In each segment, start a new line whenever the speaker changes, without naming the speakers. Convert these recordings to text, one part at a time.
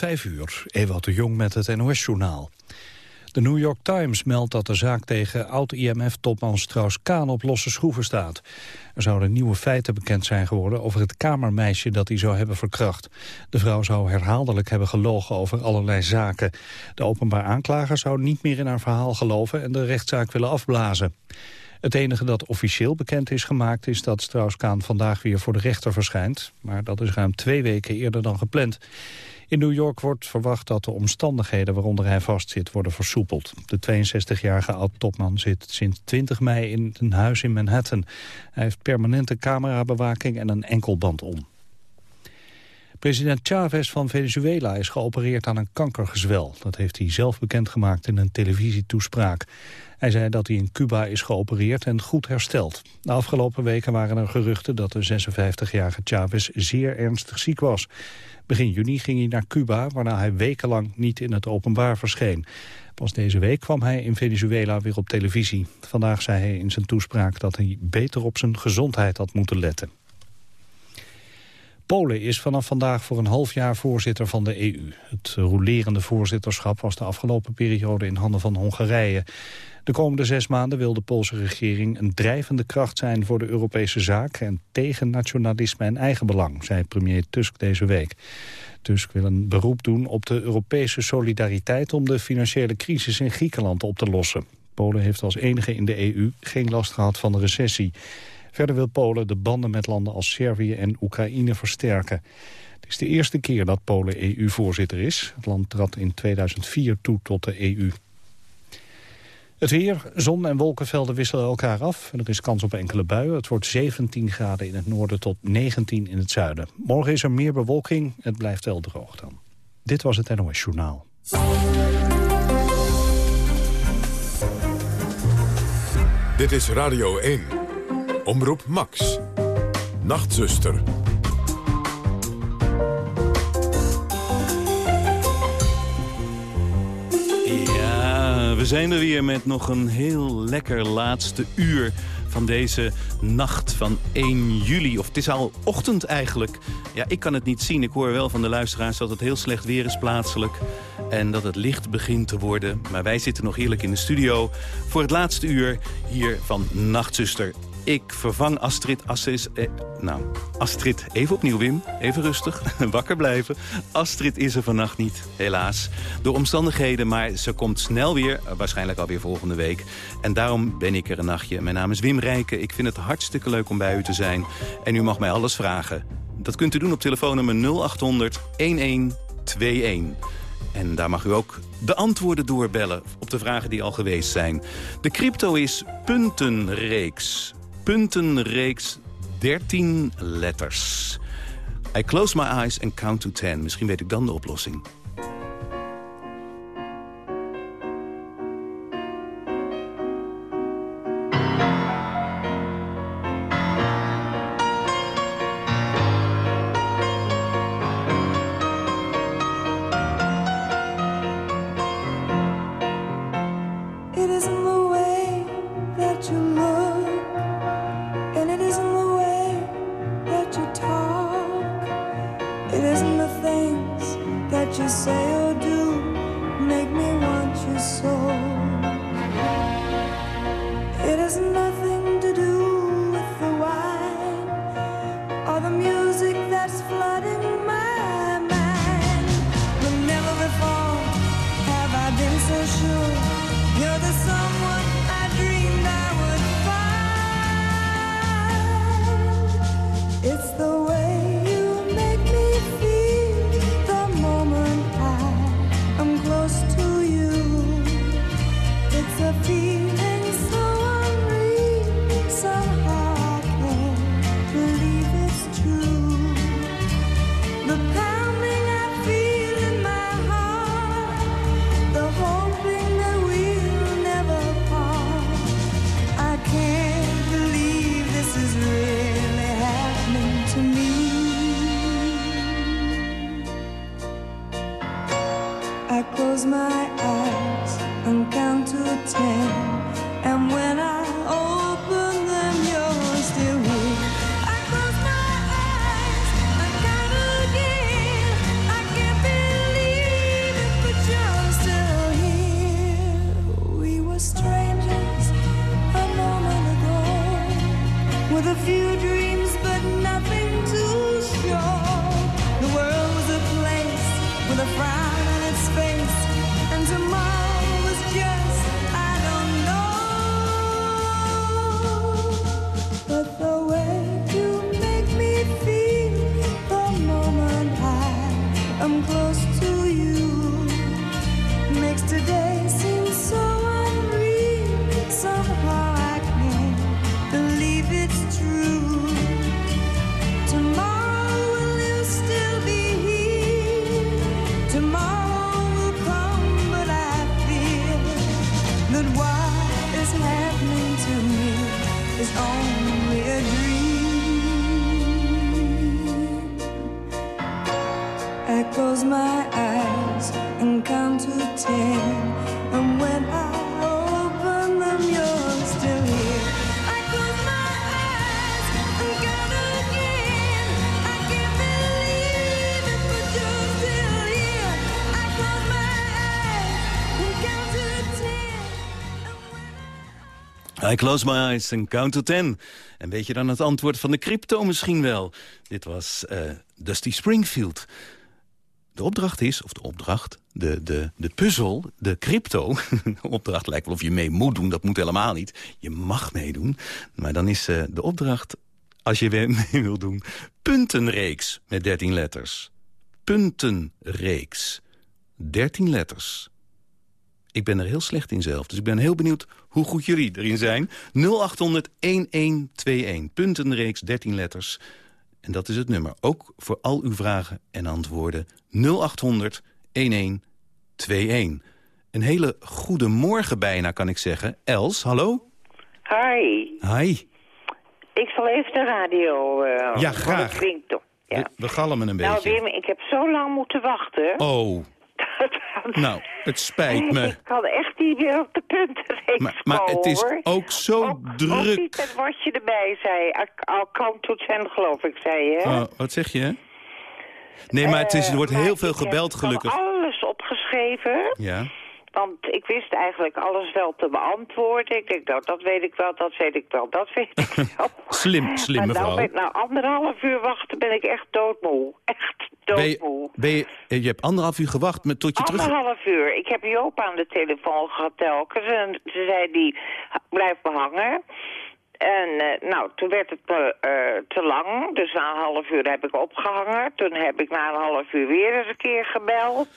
Vijf uur, Ewout de Jong met het NOS-journaal. De New York Times meldt dat de zaak tegen oud-IMF-topman Strauss-Kaan op losse schroeven staat. Er zouden nieuwe feiten bekend zijn geworden over het kamermeisje dat hij zou hebben verkracht. De vrouw zou herhaaldelijk hebben gelogen over allerlei zaken. De openbaar aanklager zou niet meer in haar verhaal geloven en de rechtszaak willen afblazen. Het enige dat officieel bekend is gemaakt is dat Strauss-Kaan vandaag weer voor de rechter verschijnt. Maar dat is ruim twee weken eerder dan gepland. In New York wordt verwacht dat de omstandigheden waaronder hij vastzit worden versoepeld. De 62-jarige oud-topman zit sinds 20 mei in een huis in Manhattan. Hij heeft permanente camerabewaking en een enkelband om. President Chavez van Venezuela is geopereerd aan een kankergezwel. Dat heeft hij zelf bekendgemaakt in een televisietoespraak. Hij zei dat hij in Cuba is geopereerd en goed hersteld. De afgelopen weken waren er geruchten dat de 56-jarige Chavez zeer ernstig ziek was. Begin juni ging hij naar Cuba, waarna hij wekenlang niet in het openbaar verscheen. Pas deze week kwam hij in Venezuela weer op televisie. Vandaag zei hij in zijn toespraak dat hij beter op zijn gezondheid had moeten letten. Polen is vanaf vandaag voor een half jaar voorzitter van de EU. Het rolerende voorzitterschap was de afgelopen periode in handen van Hongarije. De komende zes maanden wil de Poolse regering een drijvende kracht zijn voor de Europese zaak en tegen nationalisme en eigenbelang, zei premier Tusk deze week. Tusk wil een beroep doen op de Europese solidariteit om de financiële crisis in Griekenland op te lossen. Polen heeft als enige in de EU geen last gehad van de recessie. Verder wil Polen de banden met landen als Servië en Oekraïne versterken. Het is de eerste keer dat Polen EU-voorzitter is. Het land trad in 2004 toe tot de EU. Het weer, zon en wolkenvelden wisselen elkaar af. En er is kans op enkele buien. Het wordt 17 graden in het noorden tot 19 in het zuiden. Morgen is er meer bewolking. Het blijft wel droog dan. Dit was het NOS Journaal.
Dit is Radio 1. Omroep Max. Nachtzuster.
we zijn er weer met nog een heel lekker laatste uur van deze nacht van 1 juli. Of het is al ochtend eigenlijk. Ja, ik kan het niet zien. Ik hoor wel van de luisteraars dat het heel slecht weer is plaatselijk. En dat het licht begint te worden. Maar wij zitten nog heerlijk in de studio voor het laatste uur hier van Nachtzuster. Ik vervang Astrid Assis. Eh, nou, Astrid, even opnieuw Wim. Even rustig, wakker blijven. Astrid is er vannacht niet, helaas. Door omstandigheden, maar ze komt snel weer. Waarschijnlijk alweer volgende week. En daarom ben ik er een nachtje. Mijn naam is Wim Rijken. Ik vind het hartstikke leuk om bij u te zijn. En u mag mij alles vragen. Dat kunt u doen op telefoonnummer 0800 1121. En daar mag u ook de antwoorden doorbellen op de vragen die al geweest zijn. De crypto is puntenreeks puntenreeks 13 letters. I close my eyes and count to 10. Misschien weet ik dan de oplossing.
say true. I close my eyes and count to ten.
En weet je dan het antwoord van de crypto misschien wel? Dit was eh, Dusty Springfield. De opdracht is, of de opdracht, de, de, de puzzel, de crypto... de opdracht lijkt wel of je mee moet doen, dat moet helemaal niet. Je mag meedoen, maar dan is eh, de opdracht, als je weer mee wil doen... puntenreeks met 13 letters. Puntenreeks. 13 letters. Ik ben er heel slecht in zelf, dus ik ben heel benieuwd hoe goed jullie erin zijn. 0800-1121, puntenreeks, 13 letters. En dat is het nummer. Ook voor al uw vragen en antwoorden. 0800-1121. Een hele goede morgen bijna, kan ik zeggen. Els, hallo?
Hi,
Hi.
ik zal even de radio... eh
Ja, graag.
klinkt toch. Ja.
We, we galmen een
Nou,
beetje.
Wim, ik heb zo lang moeten wachten.
Oh, nou, het spijt me.
Ik kan echt niet meer op de puntenreeks
Maar, maar het is
hoor.
ook zo
Ook- Ook niet
druk.
wat je erbij zei. Al count to ten, geloof ik, zei je.
Oh, wat zeg je? Nee, maar het is, er wordt
Eh,
heel
maar
veel
ik heb
gebeld, gelukkig.
alles opgeschreven.
Ja.
Want ik wist eigenlijk alles wel te beantwoorden. Ik denk, nou, dat weet ik wel, dat weet ik wel, dat weet ik wel.
Slim, slim mevrouw.
Nou, ben, nou, anderhalf uur wachten ben ik echt doodmoe. Echt
Ben je,
doodmoe.
ben je, je hebt anderhalf uur gewacht met, tot je terug...
Anderhalf uur. Ik heb Joop aan de telefoon gehad telkens. En ze zei, die blijf me hangen. En eh, nou, toen werd het me eh, te lang. Dus na een half uur heb ik opgehangen. Toen heb ik na een half uur weer eens een keer gebeld.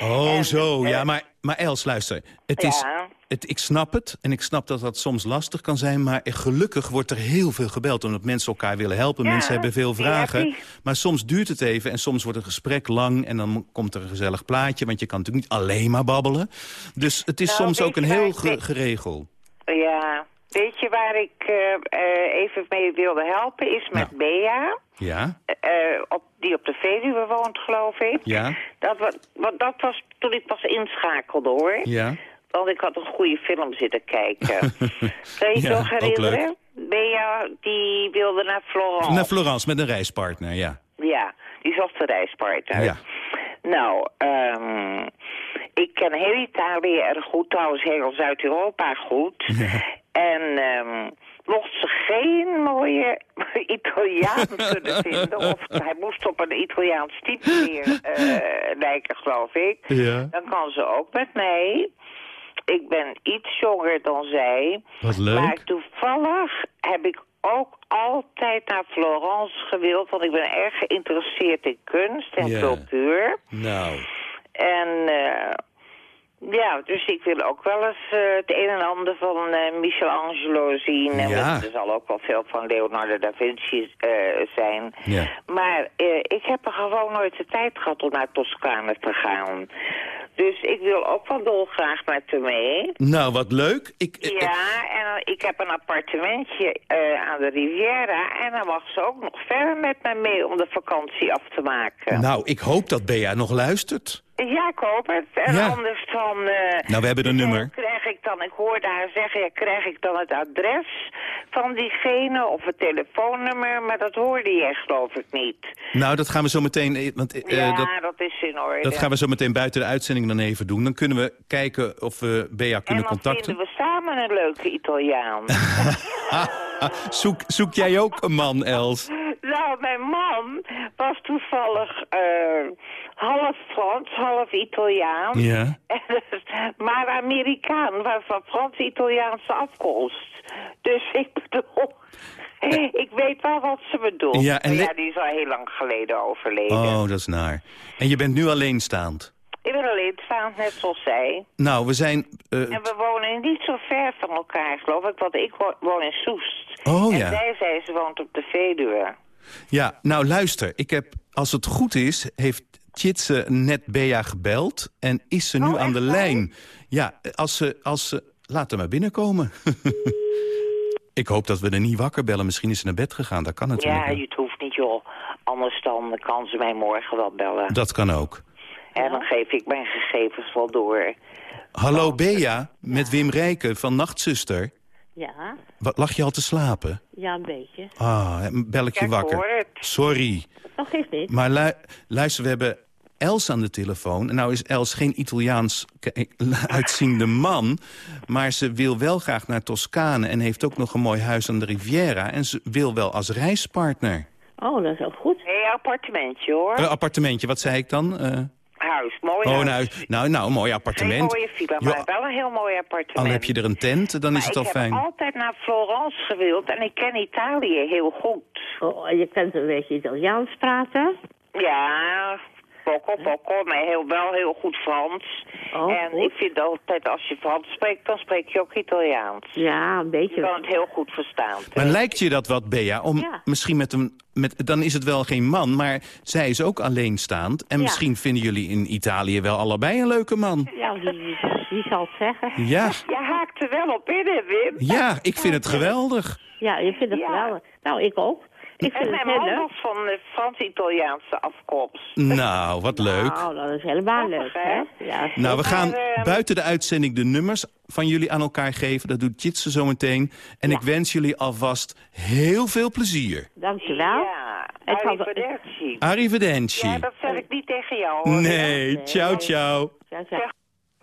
Oh,
En,
zo.
eh,
Ja, maar, maar Els, luister. Het is,
Ja.
het, ik snap het. En ik snap dat dat soms lastig kan zijn. Maar gelukkig wordt er heel veel gebeld. Omdat mensen elkaar willen helpen.
Ja,
mensen hebben veel vragen. Maar soms duurt het even. En soms wordt een gesprek lang. En dan komt er een gezellig plaatje. Want je kan natuurlijk niet alleen maar babbelen. Dus het is
Nou,
soms ook een heel ge- geregel.
Ja, weet je waar ik eh, eh, even mee wilde helpen? Is met
Nou.
Bea.
Ja?
eh, op, die op de Veluwe woont, geloof ik.
Ja?
Dat, wa- want dat was toen ik pas inschakelde, hoor.
Ja?
Want ik had een goede film zitten kijken. Kan je je
Ja,
nog herinneren? Bea, die wilde naar Florence.
Naar Florence met een reispartner, ja.
Ja, die zocht een reispartner.
Ja.
Nou, ehm, ik ken heel Italië erg goed, trouwens heel Zuid-Europa goed. En ehm, mocht ze geen mooie Italiaan kunnen vinden, of hij moest op een Italiaans type meer eh, lijken, geloof ik,
Ja.
dan kan ze ook met mij. Ik ben iets jonger dan zij.
Wat leuk.
Maar toevallig heb ik ook altijd naar Florence gewild, want ik ben erg geïnteresseerd in kunst en cultuur.
Nou,
En eh, ja, dus ik wil ook wel eens eh, het een en ander van eh, Michelangelo zien. En
Ja.
er zal ook wel veel van Leonardo da Vinci zijn.
Ja.
Maar ik heb er gewoon nooit de tijd gehad om naar Toscane te gaan. Dus ik wil ook wel dolgraag met hem mee.
nou wat leuk. Ik,
Ja, en ik heb een appartementje aan de Riviera. En dan mag ze ook nog verder met me mee om de vakantie af te maken.
Nou, ik hoop dat Bea nog luistert.
Ja, ik hoop het. En
Ja.
anders dan... eh,
Nou, we hebben een
dus
nummer.
Krijg ik dan, ik hoorde haar zeggen, ja, krijg ik dan het adres van diegene of het telefoonnummer? Maar dat hoorde je geloof ik niet.
Nou, dat gaan we zo meteen... eh, Want, eh,
ja,
dat,
dat, is in orde.
dat gaan we zo meteen buiten de uitzending dan even doen. Dan kunnen we kijken of we Bea
en
kunnen
dan
contacten.
vinden we samen een leuke Italiaan.
Zoek, zoek jij ook een man, Els?
Nou, mijn man was toevallig eh, half Frans, half Italiaan.
Ja.
maar Amerikaan, maar van Frans-Italiaanse afkomst. Dus ik bedoel... Ik weet wel wat ze bedoelt.
Ja, en
die is al heel lang geleden overleden.
Oh, dat is naar. En je bent nu alleenstaand.
Ik ben alleenstaand, net zoals zij.
Nou, we zijn... eh,
En we wonen niet zo ver van elkaar, geloof ik. Want ik wo- woon in Soest.
Oh,
en
ja.
zij zei, ze woont op de Veluwe.
Ja, nou luister. Ik heb, als het goed is, heeft Tjitse net Bea gebeld. En is ze nu
Oh,
aan de lijn. Ja, als ze... Als ze laat haar maar binnenkomen. ik hoop dat we er niet wakker bellen. Misschien is ze naar bed gegaan. Dat kan natuurlijk
Ja, het hoeft niet, joh. Anders dan kan ze mij morgen wel bellen.
Dat kan ook.
En dan geef ik mijn gegevens wel door.
Hallo Bea, met Wim Rijken van Nachtzuster.
Ja,
Wat, lag je al te slapen?
ja, een beetje.
Ah, bel ik je wakker.
hoor het.
Sorry.
Dat geeft niet.
Maar lu- luister, we hebben Els aan de telefoon. En nou is Els geen Italiaans ke- uitziende man. Maar ze wil wel graag naar Toscane en heeft ook nog een mooi huis aan de Riviera. En ze wil wel als reispartner.
Oh, dat is ook goed.
Nee, appartementje hoor.
Een appartementje, wat zei ik dan? Eh,
Huis, mooi
oh,
huis.
nou, nou, nou, een mooi appartement.
mooie villa,
Ja,
maar wel een heel mooi appartement.
al heb je er een tent, dan is het al
ik
fijn.
heb altijd naar Florence gewild en ik ken Italië heel goed.
Oh, je kunt een beetje Italiaans praten.
Ja, poco poco, maar heel, wel heel goed Frans.
Oh,
en
goed.
ik vind altijd als je Frans spreekt, dan spreek je ook Italiaans.
Ja, een
Je
beetje.
kan het heel goed verstaan.
Maar lijkt je dat wat, Bea? Om
Ja.
misschien met een... Met, dan is het wel geen man, maar zij is ook alleenstaand. En
Ja.
misschien vinden jullie in Italië wel allebei een leuke man.
Ja, wie, wie, wie zal het zeggen?
Ja,
Je haakt er wel op in, hè, Wim?
ja, ik vind het geweldig.
Ja, je vindt het
Ja.
geweldig. Nou, ik ook. Ik
En mijn man was van de Frans-Italiaanse afkomst.
Nou, wat leuk.
Nou, dat is helemaal leuk, hè? Ja,
Nou, we gaan
Maar, eh,
buiten de uitzending de nummers van jullie aan elkaar geven. Dat doet Jitse zo meteen. En ik wens jullie alvast heel veel plezier.
dankjewel.
Ja, arrivederci.
Arrivederci.
Ja, dat zeg ik niet tegen jou, hoor.
Nee, ciao, ciao.
Ja, ja.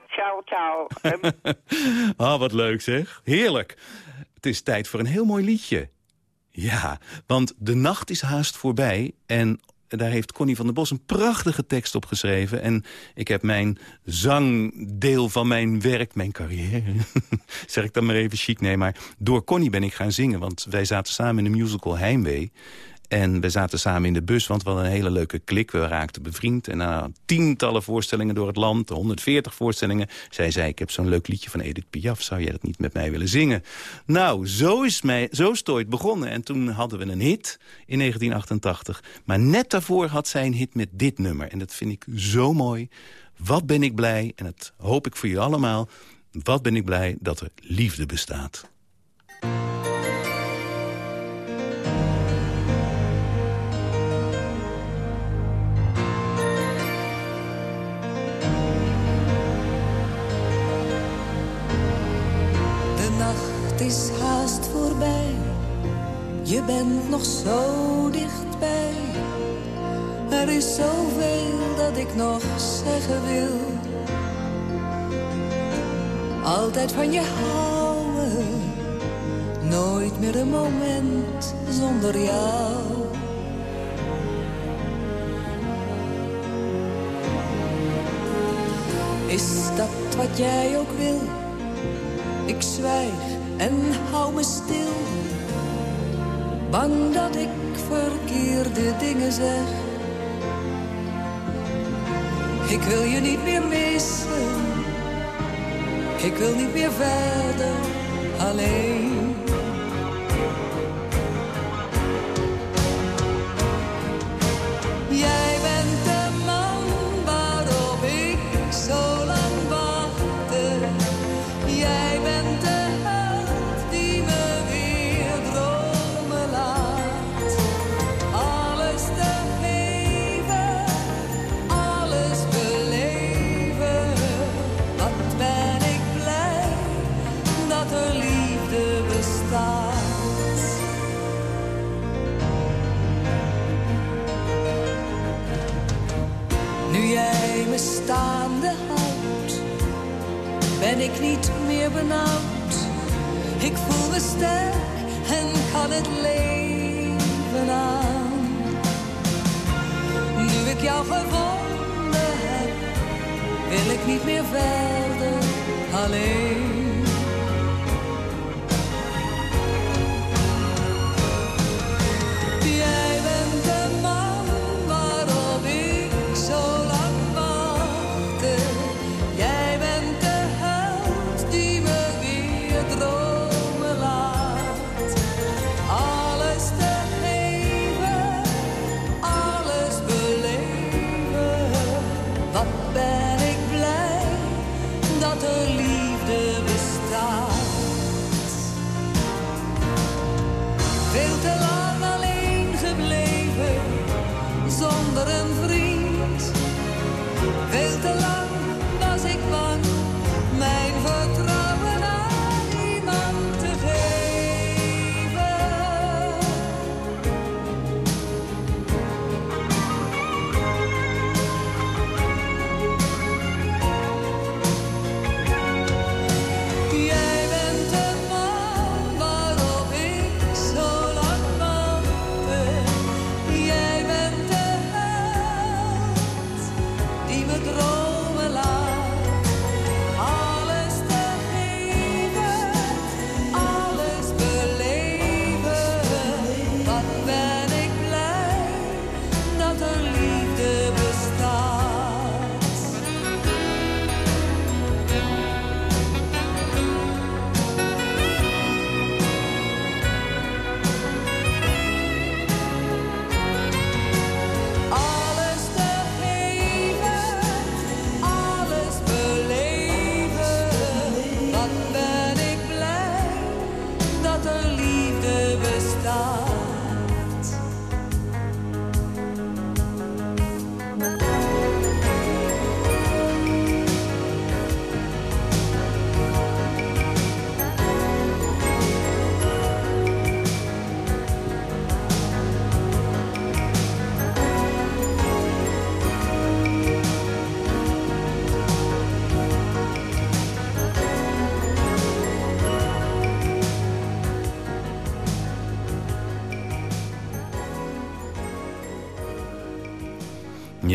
Ciao, ciao.
Ah, wat leuk zeg. Heerlijk. Het is tijd voor een heel mooi liedje. Ja, want de nacht is haast voorbij en daar heeft Connie van der Bos een prachtige tekst op geschreven. En ik heb mijn zangdeel van mijn werk, mijn carrière, zeg ik dan maar even chic, nee, maar door Connie ben ik gaan zingen. Want wij zaten samen in de musical Heimwee. En we zaten samen in de bus, want we hadden een hele leuke klik. We raakten bevriend. En na tientallen voorstellingen door het land, 140 voorstellingen... zij zei, ik heb zo'n leuk liedje van Edith Piaf. Zou jij dat niet met mij willen zingen? Nou, zo is, mij, zo is het begonnen. En toen hadden we een hit in 1988. Maar net daarvoor had zij een hit met dit nummer. En dat vind ik zo mooi. Wat ben ik blij, en dat hoop ik voor jullie allemaal... wat ben ik blij dat er liefde bestaat.
Nacht is haast voorbij. Je bent nog zo dichtbij. Er is zoveel dat ik nog zeggen wil. Altijd van je houden. Nooit meer een moment zonder jou. Is dat wat jij ook wil? Ik zwijg en hou me stil. Bang dat ik verkeerde dingen zeg. Ik wil je niet meer missen. Ik wil niet meer verder alleen. Staande houdt, ben ik niet meer benauwd. Ik voel me sterk en kan het leven aan. Nu ik jou gevonden heb, wil ik niet meer verder alleen.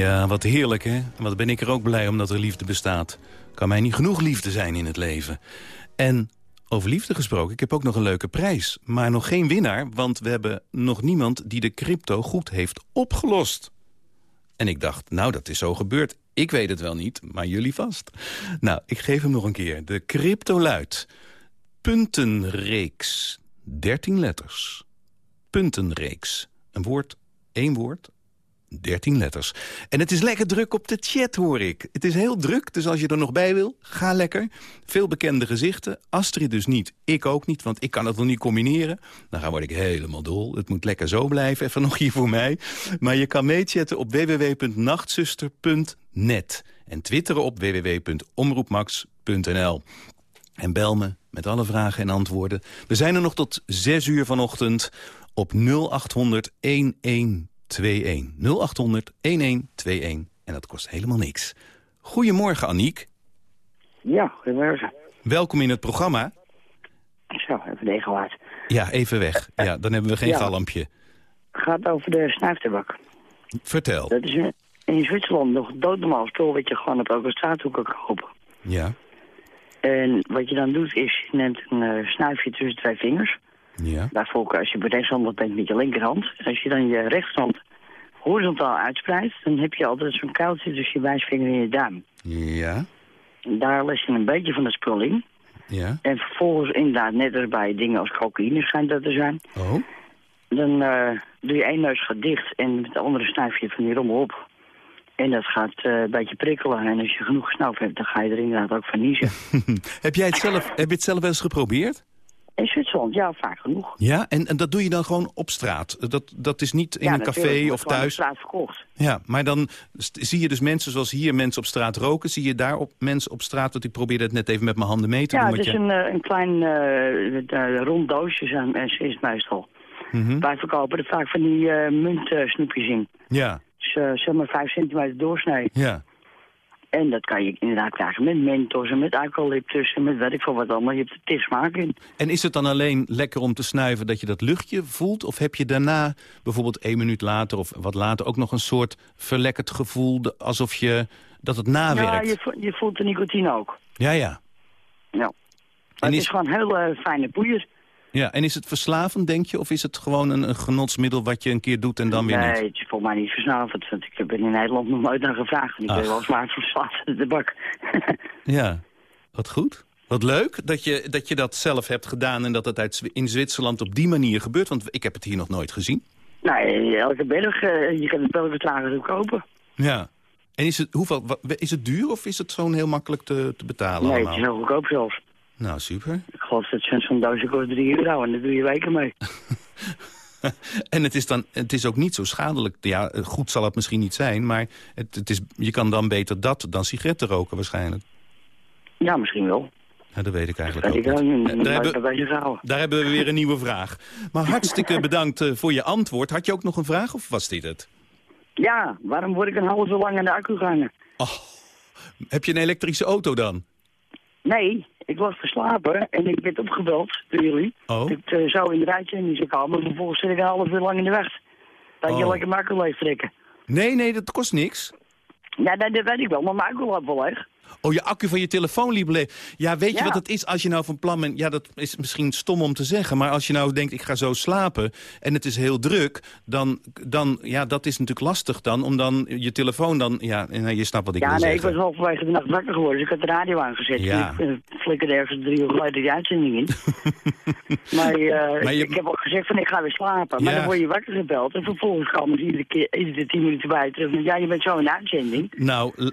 Ja, wat heerlijk, hè? Wat ben ik er ook blij om dat er liefde bestaat. Kan mij niet genoeg liefde zijn in het leven. En over liefde gesproken, ik heb ook nog een leuke prijs. Maar nog geen winnaar, want we hebben nog niemand die de crypto goed heeft opgelost. En ik dacht, nou, dat is zo gebeurd. Ik weet het wel niet, maar jullie vast. Nou, ik geef hem nog een keer. De crypto luidt. Puntenreeks. 13 letters. Puntenreeks. Een woord, één woord, 13 letters. En het is lekker druk op de chat, hoor ik. Het is heel druk, dus als je er nog bij wil, ga lekker. Veel bekende gezichten. Astrid dus niet, ik ook niet, want ik kan het nog niet combineren. Dan word ik helemaal dol. Het moet lekker zo blijven, even nog hier voor mij. Maar je kan meechatten op www.nachtzuster.net. En twitteren op www.omroepmax.nl. En bel me met alle vragen en antwoorden. We zijn er nog tot 6 uur vanochtend op 0800 1121. 0800 1121. En dat kost helemaal niks. Goedemorgen, Aniek.
Ja, goedemorgen.
Welkom in het programma.
Zo, even degenwaard.
Ja, even weg. Ja, dan hebben we geen
Ja.
galmpje.
Het gaat over de snuiftabak.
Vertel.
Dat is in, in Zwitserland nog doodnormaal spul wat je gewoon op elke straathoek kan kopen.
Ja,
En wat je dan doet is, je neemt een eh, snuifje tussen twee vingers.
Ja,
Daarvoor, als je bij rechtshandig bent met je linkerhand. En als je dan je rechterhand horizontaal uitspreidt, dan heb je altijd zo'n kuiltje tussen je wijsvinger en je duim.
ja,
En daar leg je een beetje van het spul in.
ja.
En vervolgens inderdaad, net als bij dingen als cocaïne schijnt dat te zijn.
Oh,
Dan eh, doe je één neus gaat dicht en met de andere snuif je van die rommel op. En dat gaat eh, een beetje prikkelen. En als je genoeg gesnuift hebt, dan ga je er inderdaad ook van niezen.
heb jij het zelf, heb je het zelf wel eens geprobeerd?
In Zwitserland, ja, vaak genoeg.
Ja, en, en dat doe je dan gewoon op straat? Dat, dat is niet in
ja,
een café of
gewoon op
thuis?
straat verkocht.
Ja, maar dan zie je dus mensen zoals hier mensen op straat roken. Zie je daar op mensen op straat, want ik probeerde het net even met mijn handen mee te
Ja,
doen.
het is
je-
een, eh, een klein eh, eh, rond doosje zijn, is is het meestal.
Mhm.
Wij verkopen er vaak van die eh muntsnoepjes in.
Ja,
Dus zeg maar 5 centimeter doorsnee.
ja.
En dat kan je inderdaad krijgen met mentos en met eucalyptus en met weet ik veel wat allemaal. Je hebt er tig smaak in.
En is het dan alleen lekker om te snuiven dat je dat luchtje voelt? Of heb je daarna, bijvoorbeeld één minuut later of wat later... ook nog een soort verlekkerd gevoel, alsof je, dat het
Ja,
nawerkt?
je, vo- je voelt de nicotine ook.
Ja, ja.
Ja.
En
het
is-
is gewoon heel eh, fijne poeier.
Ja. En is het verslavend, denk je? Of is het gewoon een, een genotsmiddel wat je een keer doet en dan weer
nee,
niet?
het is volgens mij niet verslavend. Want ik ben in Nederland nog nooit naar gevraagd. En ik
Ach.
ben wel zwaar verslaafd aan de tabak.
Ja, wat goed. Wat leuk dat je, dat je dat zelf hebt gedaan... en dat het uit, in Zwitserland op die manier gebeurt. Want ik heb het hier nog nooit gezien.
nou, elke berg, eh, je kan het trager ook kopen.
Ja. En is het, hoeveel, is het duur of is het zo'n heel makkelijk te, te betalen
nee, het
allemaal?
is heel goedkoop zelfs.
Nou, super.
Ik geloof dat zo'n zo'n doosje kost 3 euro en daar doe je weken mee.
en het is, dan, het is ook niet zo schadelijk. Ja, goed zal het misschien niet zijn, maar het, het is, je kan dan beter dat dan sigaretten roken waarschijnlijk.
Ja, misschien wel.
Ja, dat weet ik eigenlijk ook niet. Eh,
Daar
hebben, daar we weer een nieuwe vraag. Maar hartstikke bedankt eh, voor je antwoord. Had je ook nog een vraag of was dit het?
Ja, waarom word ik een half zo lang aan de accu gehangen?
Oh, heb je een elektrische auto dan?
Nee, ik was verslapen en ik werd opgebeld door jullie.
Oh.
Ik uh, zou in de rijtje en die komen, maar vervolgens zit ik een half uur lang in de weg. Dat je
Oh.
lekker accu leeg trekken.
Nee, nee, dat kost niks.
Ja, dat, dat weet ik wel, maar mijn loopt wel leeg.
Oh, je accu van je telefoon liep leeg. Ja, weet je wat het is als je nou van plan bent... Ja, dat is misschien stom om te zeggen... maar als je nou denkt, ik ga zo slapen en het is heel druk... dan, dan ja, dat is natuurlijk lastig dan, om dan je telefoon dan... Ja, je snapt wat ik
ja,
wil
nee, ik was halverwege de nacht wakker geworden, dus ik had de radio aangezet.
Ja.
Ik uh, flikkerde ergens drie uur geleden die uitzending in. maar, eh,
Maar je-
ik heb ook gezegd van ik ga weer slapen. Maar
Ja.
dan word je wakker gebeld en vervolgens komen ze iedere keer, iedere tien minuten bij terug. Ja, je bent zo in de uitzending.
Nou,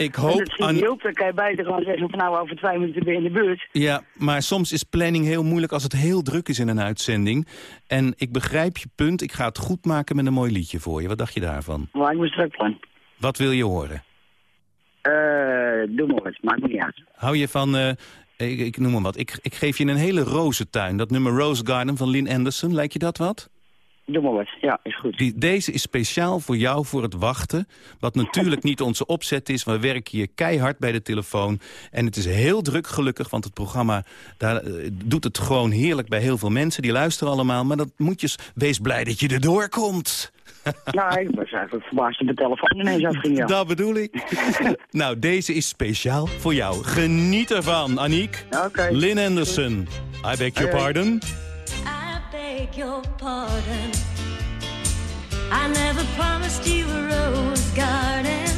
ik,
En
hoop
dat schiet
aan...
op, dan kan je beter gewoon zeggen van nou over twee minuten ben je in de buurt.
Ja, maar soms is planning heel moeilijk als het heel druk is in een uitzending. En ik begrijp je punt. Ik ga het goed maken met een mooi liedje voor je. Wat dacht je daarvan?
Maar ik moest druk van.
Wat wil je horen?
Eh, doe maar wat, maakt niet uit.
Hou je van... eh, ik, ik noem maar wat. Ik, ik geef je een hele rozentuin. Dat nummer Rose Garden van Lynn Anderson. Lijkt je dat wat?
Doe maar wat, ja, is goed.
Die, deze is speciaal voor jou voor het wachten. Wat natuurlijk niet onze opzet is. We werken hier keihard bij de telefoon. En het is heel druk gelukkig, want het programma daar, eh, doet het gewoon heerlijk bij heel veel mensen. Die luisteren allemaal, maar dat moet je... Wees blij dat je erdoor komt.
Nou, ik was eigenlijk verbaasd dat mijn telefoon ineens afging, ja.
Dat bedoel ik. nou, deze is speciaal voor jou. Geniet ervan, Aniek.
Oké.
Lynn Anderson. I beg your pardon.
Beg your pardon. I never promised you a rose garden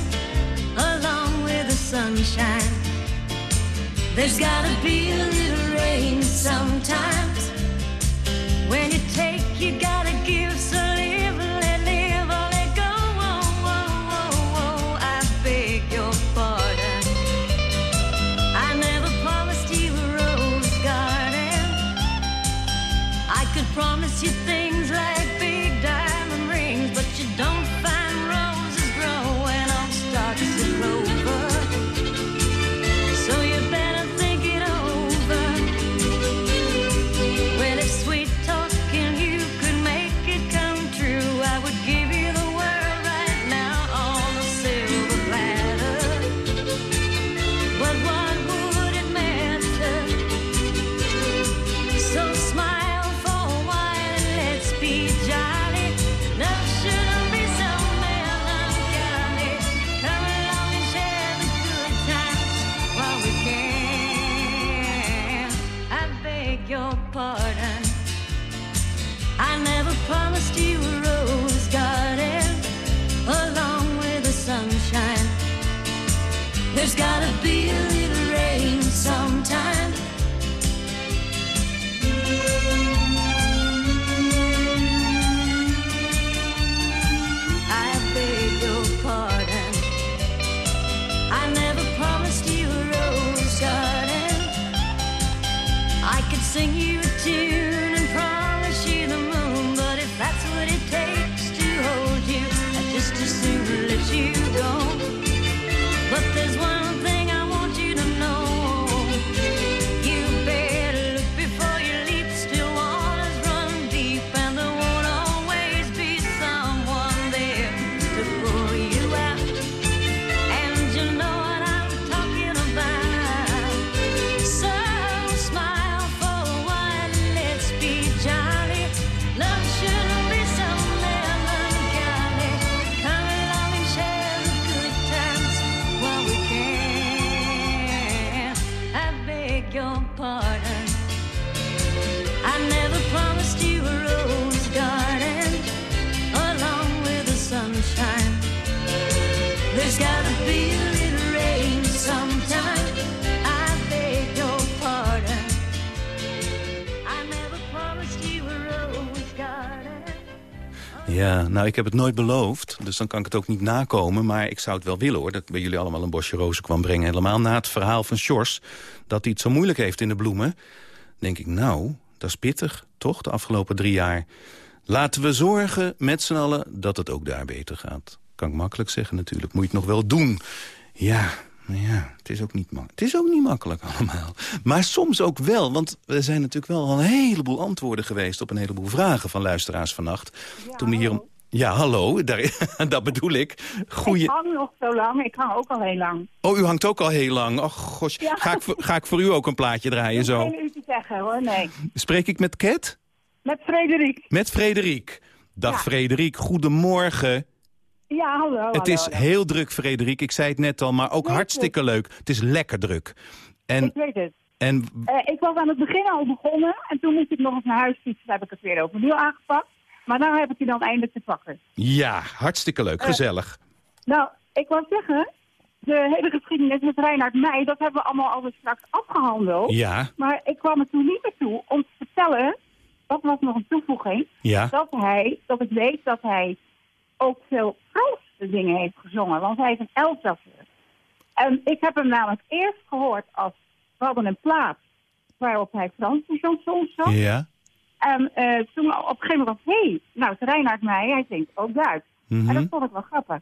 along with the sunshine. There's gotta be a little rain sometimes. When you take, you gotta
nou, ik heb het nooit beloofd, dus dan kan ik het ook niet nakomen. Maar ik zou het wel willen, hoor, dat bij jullie allemaal een bosje rozen kwam brengen. Helemaal na het verhaal van Sjors, dat hij het zo moeilijk heeft in de bloemen. denk ik, nou, Dat is pittig, toch, de afgelopen drie jaar. Laten we zorgen met z'n allen dat het ook daar beter gaat. Kan ik makkelijk zeggen natuurlijk. Moet je het nog wel doen. Ja, maar ja, het is ook niet, het is ook niet makkelijk allemaal. Maar soms ook wel, want er zijn natuurlijk wel al een heleboel antwoorden geweest... op een heleboel vragen van luisteraars vannacht. Toen we hier om... Ja, hallo, daar, dat bedoel ik. Goeie...
Ik hang nog zo lang. Ik hang ook al heel lang.
Oh, u hangt ook al heel lang. Och, gosh.
Ja.
Ga, ik, voor- ga ik voor u ook een plaatje draaien
Ik
zo?
geen u te zeggen hoor, nee.
Spreek ik met Cat?
Met Frederik.
Met Frederik. Dag
Ja.
Frederik, goedemorgen.
Ja, hallo.
Het
hallo,
is
hallo.
heel druk, Frederik. Ik zei het net al, maar ook hartstikke leuk. Het is lekker druk. En,
Ik weet het.
en
Eh, ik was aan het begin al begonnen en toen moest ik nog eens naar huis fietsen. Toen heb ik het weer overnieuw aangepakt. Maar nu heb ik je dan eindelijk te pakken.
ja, hartstikke leuk,
Eh,
gezellig.
Nou, ik wou zeggen, de hele geschiedenis met Reinhard Meij, dat hebben we allemaal alweer straks afgehandeld.
Ja,
Maar ik kwam er toen niet meer toe om te vertellen, dat was nog een toevoeging,
ja.
dat hij, dat ik weet dat hij ook veel Franse dingen heeft gezongen. Want hij is een Elsasser. En ik heb hem namelijk eerst gehoord als, we hadden een plaat waarop hij Franse chansons zong.
Ja.
En eh, toen op een gegeven moment was, hé, hey, nou, het Reinhard Meij, hij zingt ook Duits.
Mhm.
En dat vond ik wel grappig.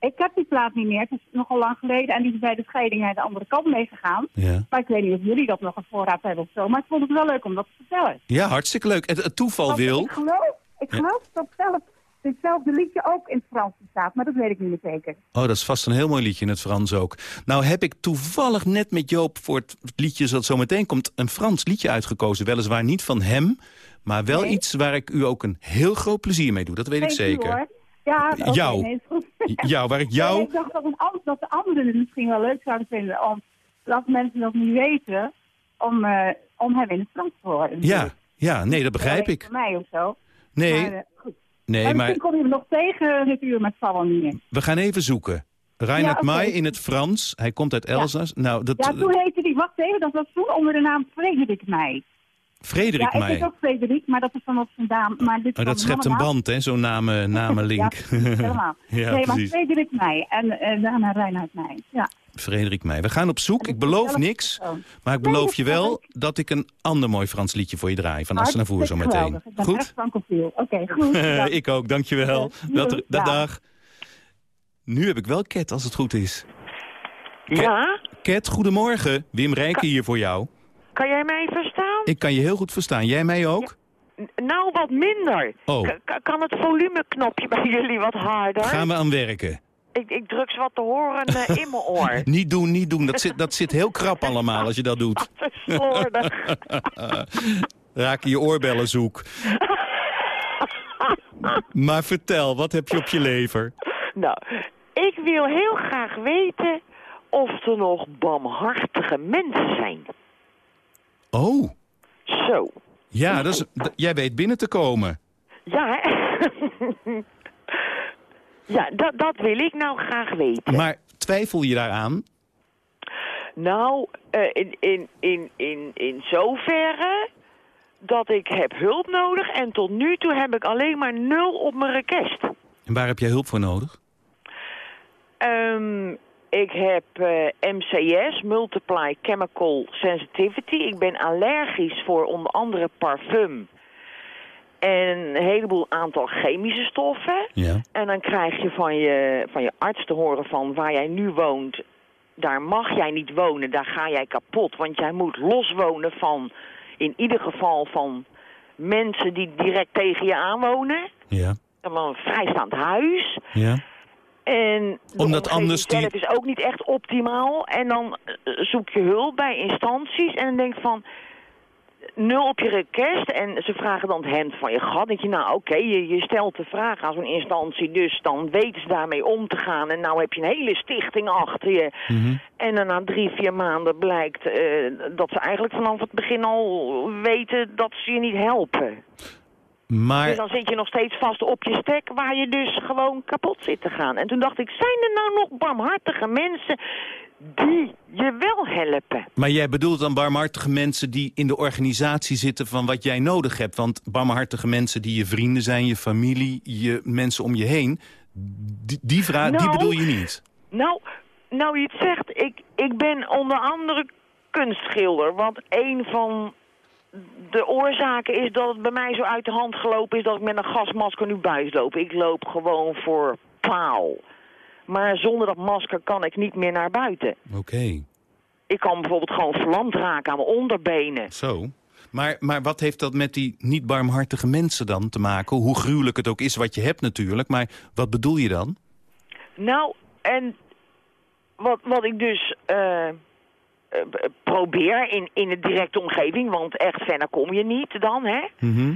Ik heb die plaat niet meer, het is nogal lang geleden. En die is bij de scheiding naar de andere kant meegegaan.
Ja.
Maar ik weet niet of jullie dat nog een voorraad hebben of zo. Maar ik vond het wel leuk om dat te vertellen.
ja, hartstikke leuk. Het, het toeval
Want
wil...
Ik geloof, ik
Ja.
geloof dat zelf, ditzelfde liedje ook in het Frans staat. Maar dat weet ik niet meer zeker.
Oh, dat is vast een heel mooi liedje in het Frans ook. Nou heb ik toevallig net met Joop voor het liedje dat zo meteen komt... een Frans liedje uitgekozen. Weliswaar niet van hem, maar wel
Nee.
iets waar ik u ook een heel groot plezier mee doe. Dat weet ik
u,
zeker.
hoor. Ja,
Jou.
nee.
Jou, waar ik jou...
ik dacht dat, een, dat de anderen het misschien wel leuk zouden vinden. Om, dat mensen dat niet weten. Om, eh, om hem in het Frans te horen.
Ja, ja, nee, dat begrijp ik.
Voor mij of zo.
Nee,
Maar, eh, goed.
nee,
maar
maar
misschien kom je hem nog tegen uur met vallen
we gaan even zoeken. Reinhard
Ja.
Mai in het Frans. Hij komt uit Elzas. Nou, dat,
Ja, toen heette die, wacht even, dat was toen onder de naam Frederik Meij.
Frederik
ja, ik heet ook Frederik, maar dat is dan op zijn naam. Maar dit
Oh, dat schept een band, hè, zo'n namen, namenlink.
Ja, helemaal.
Ja,
nee, maar. Frederik Meij en eh, daarna Reinhard Meij. Ja.
Frederik Meij. We gaan op zoek. Ik beloof niks. Maar ik beloof je
wel
dat ik een ander mooi Frans liedje voor je draai. Van Assen naar Voer zo meteen.
geweldig. Ik ben echt
Goed?
Oké, goed.
ik ook, dankjewel. Dat, dat,
Dag.
dag. Nu heb ik wel Ket, als het goed is.
Ja?
Ket, goedemorgen. Wim Rijken hier voor jou.
Kan jij mij verstaan?
Ik kan je heel goed verstaan. Jij mij ook?
Nou, wat minder.
Oh.
Kan het volumeknopje bij jullie wat harder?
Gaan we aan werken.
Ik, ik druk ze wat te horen eh, in mijn oor.
Niet doen, niet doen. Dat zit, dat zit heel krap allemaal als je dat doet.
Dat is.
Raak je je oorbellen zoek. Maar vertel, wat heb je op je lever?
nou, ik wil heel graag weten of er nog barmhartige mensen zijn.
Oh,
Zo.
ja, dat is, jij weet binnen te komen.
Ja, hè? ja, dat, dat wil ik nou graag weten.
Maar twijfel je daaraan?
Nou, eh, in, in, in, in, in zoverre dat ik heb hulp nodig en tot nu toe heb ik alleen maar nul op mijn request.
En waar heb jij hulp voor nodig?
Ehm, ik heb eh, MCS, Multiply Chemical Sensitivity. Ik ben allergisch voor onder andere parfum en een heleboel aantal chemische stoffen.
Ja.
En dan krijg je van je, van je arts te horen van waar jij nu woont, daar mag jij niet wonen, daar ga jij kapot. Want jij moet loswonen van, in ieder geval van mensen die direct tegen je aanwonen.
Ja.
Dan een vrijstaand huis.
Ja.
En
Omdat anders die-
zelf is ook niet echt optimaal. En dan eh, zoek je hulp bij instanties en dan denk je van nul op je request. En ze vragen dan het hemd van je gat. Denk je, nou oké, je, je stelt de vraag aan zo'n instantie. Dus dan weten ze daarmee om te gaan. En nou heb je een hele stichting achter je.
Mhm.
En dan na drie, vier maanden blijkt eh, dat ze eigenlijk vanaf het begin al weten dat ze je niet helpen. Dus
Maar,
dan zit je nog steeds vast op je stek waar je dus gewoon kapot zit te gaan. En toen dacht ik, zijn er nou nog barmhartige mensen die je wel helpen?
maar jij bedoelt dan barmhartige mensen die in de organisatie zitten van wat jij nodig hebt. Want barmhartige mensen die je vrienden zijn, je familie, je mensen om je heen. Die, die, vraag, die
Nou.
bedoel je niet.
Nou, nou je het zegt, ik, ik ben onder andere kunstschilder. Want een van de oorzaak is dat het bij mij zo uit de hand gelopen is dat ik met een gasmasker nu buis loop. Ik loop gewoon voor paal. Maar zonder dat masker kan ik niet meer naar buiten.
Oké,
Ik kan bijvoorbeeld gewoon verlamd raken aan mijn onderbenen.
zo. Maar, maar wat heeft dat met die niet barmhartige mensen dan te maken? Hoe gruwelijk het ook is wat je hebt natuurlijk. Maar wat bedoel je dan?
Nou, en wat, wat ik dus eh, probeer in, in de directe omgeving, want echt verder kom je niet dan, hè?
Mhm.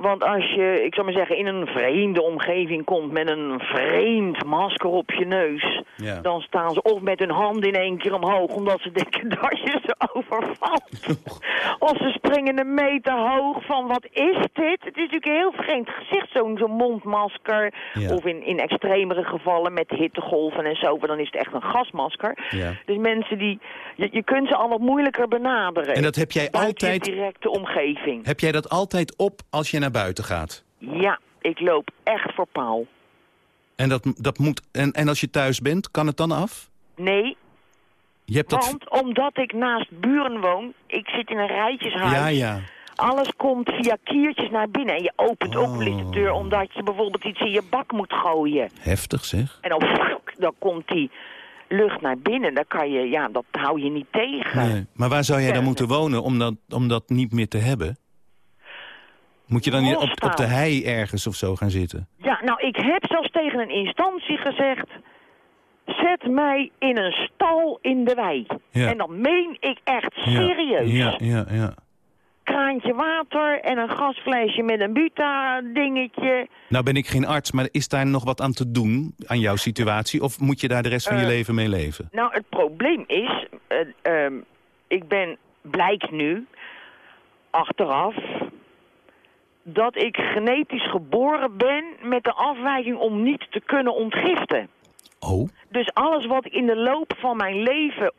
Want als je, ik zou maar zeggen, in een vreemde omgeving komt met een vreemd masker op je neus...
Ja.
dan staan ze of met hun hand in één keer omhoog omdat ze denken dat je ze overvalt. of ze springen een meter hoog van wat is dit? Het is natuurlijk een heel vreemd gezicht, zo'n zo'n mondmasker.
Ja.
Of in, in extremere gevallen met hittegolven en zo, maar dan is het echt een gasmasker.
Ja.
Dus mensen die, je, je kunt ze al wat moeilijker benaderen.
En dat heb jij altijd-
je directe omgeving.
Heb jij dat altijd op als je naar buiten gaat?
Ja, ik loop echt voor paal.
En, dat, dat moet, en, en als je thuis bent, kan het dan af?
Nee,
Je hebt dat...
want omdat ik naast buren woon, ik zit in een rijtjeshuis.
Ja, ja.
Alles komt via kiertjes naar binnen. En je opent ook wel eens de
Oh.
deur omdat je bijvoorbeeld iets in je bak moet gooien.
Heftig zeg.
En dan, dan komt die lucht naar binnen. Dan kan je, ja, dat hou je niet tegen.
Nee. Maar waar zou jij dan moeten wonen om dat, om dat niet meer te hebben? Moet je dan in- op, op de hei ergens of zo gaan zitten?
Ja, nou, ik heb zelfs tegen een instantie gezegd... Zet mij in een stal in de wei.
Ja.
En dan meen ik echt serieus.
Ja, ja, ja.
Kraantje water en een gasflesje met een buta-dingetje.
Nou ben ik geen arts, maar is daar nog wat aan te doen aan jouw situatie? Of moet je daar de rest van je
Eh,
leven mee leven?
Nou, het probleem is... eh, ehm, ik ben, blijkt nu, achteraf... dat ik genetisch geboren ben met de afwijking om niet te kunnen ontgiften.
Oh,
Dus alles wat in de loop van mijn leven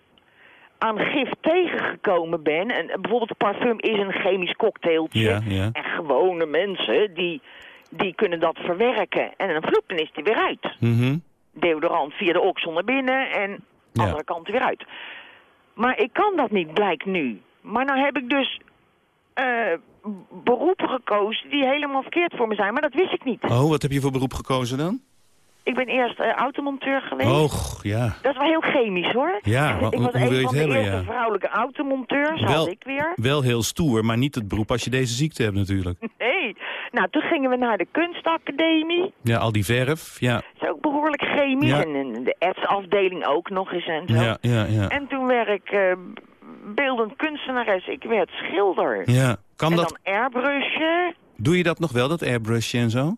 aan gif tegengekomen ben... en bijvoorbeeld parfum is een chemisch cocktailtje...
Ja, ja.
en gewone mensen die, die kunnen dat verwerken. En dan vloep, dan is die weer uit.
mhm.
Deodorant via de oksel naar binnen en
Ja.
andere kant weer uit. Maar ik kan dat niet, blijkt nu. Maar nou heb ik dus eh, beroepen gekozen die helemaal verkeerd voor me zijn. Maar dat wist ik niet.
oh, wat heb je voor beroep gekozen dan?
Ik ben eerst eh, automonteur geweest.
Och, ja.
Dat is wel heel chemisch hoor.
Ja, maar
ik
hoe-
was
hoe
een
wil je het
de
hebben,
eerste
ja?
vrouwelijke automonteurs,
Wel-
had ik weer.
Wel heel stoer, maar niet het beroep als je deze ziekte hebt natuurlijk.
Nee. Nou, toen gingen we naar de kunstacademie.
Ja, al die verf, ja.
Dat is ook behoorlijk chemisch.
Ja.
En, de etsafdeling ook nog eens en zo.
Ja, ja, ja.
En toen werd ik eh, beeldend kunstenares. Ik werd schilder.
Ja, kan
en
dat,
dan airbrushen.
doe je dat nog wel, dat airbrushen en zo?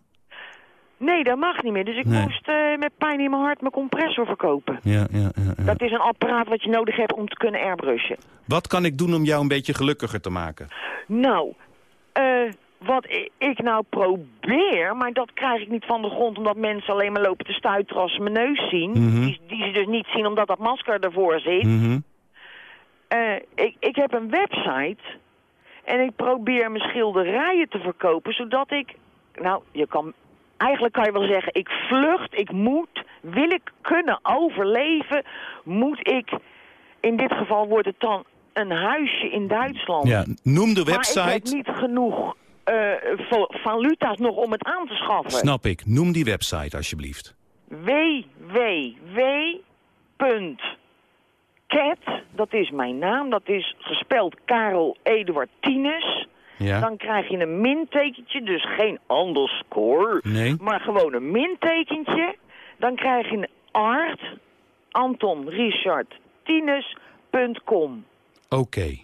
Nee, dat mag niet meer. Dus ik
Nee.
moest eh, met pijn in mijn hart mijn compressor verkopen.
Ja, ja, ja, ja.
Dat is een apparaat wat je nodig hebt om te kunnen airbrushen.
Wat kan ik doen om jou een beetje gelukkiger te maken?
Nou, eh, wat ik nou probeer, maar dat krijg ik niet van de grond... omdat mensen alleen maar lopen te stuiteren als ze mijn neus zien.
Mhm.
die, die ze dus niet zien omdat dat masker ervoor zit.
Mhm.
Eh, ik, ik heb een website en ik probeer mijn schilderijen te verkopen... zodat ik, nou, je kan... Eigenlijk kan je wel zeggen, ik vlucht, ik moet, wil ik kunnen overleven... moet ik, in dit geval wordt het dan een huisje in Duitsland...
Ja, noem de
Maar ik heb
website.
niet genoeg val- valuta's nog om het aan te schaffen.
Snap ik. Noem die website alsjeblieft.
www.cat, dat is mijn naam, dat is gespeld Karel Eduard Tinus.
Ja?
Dan krijg je een mintekentje, dus geen underscore,
Nee?
maar gewoon een mintekentje. Dan krijg je een art, Anton Richard Tinus.com.
Oké.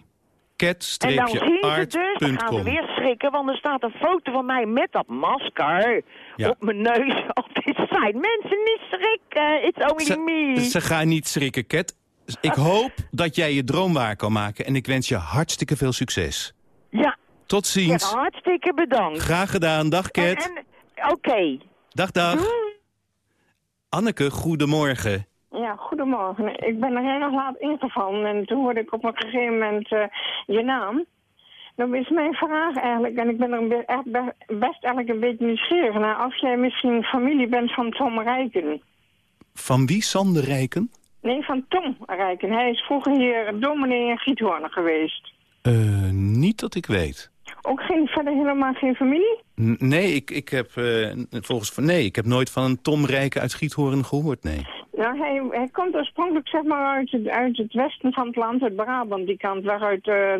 En dan zien ze dus, dan gaan
Cat-art.com.
weer schrikken, want er staat een foto van mij met dat masker
Ja.
op mijn neus op dit site. Mensen, niet schrikken, it's only me.
Ze, ze gaan niet schrikken, Cat. Ik hoop dat jij je droom waar kan maken. En ik wens je hartstikke veel succes.
Ja,
Tot
ja,
ziens.
hartstikke bedankt.
Graag gedaan. Dag,
en- Oké.
Dag, dag.
Doei.
Anneke, goedemorgen.
Ja, goedemorgen. Ik ben er heel erg laat ingevallen en toen hoorde ik op een gegeven moment eh, je naam. Dan is mijn vraag eigenlijk, en ik ben er echt best eigenlijk een beetje nieuwsgierig naar, of jij misschien familie bent van Tom Rijken.
Van wie Sander Rijken?
Nee, van Tom Rijken. Hij is vroeger hier dominee in Giethoorn geweest.
Eh, niet dat ik weet.
Ook geen, verder helemaal geen familie?
N- nee, ik, ik heb eh, volgens nee, ik heb nooit van een Tom Rijke uit Giethoorn gehoord, nee.
Nou, hij, hij komt oorspronkelijk zeg maar uit het, uit het westen van het land, uit Brabant, die kant weg uit... eh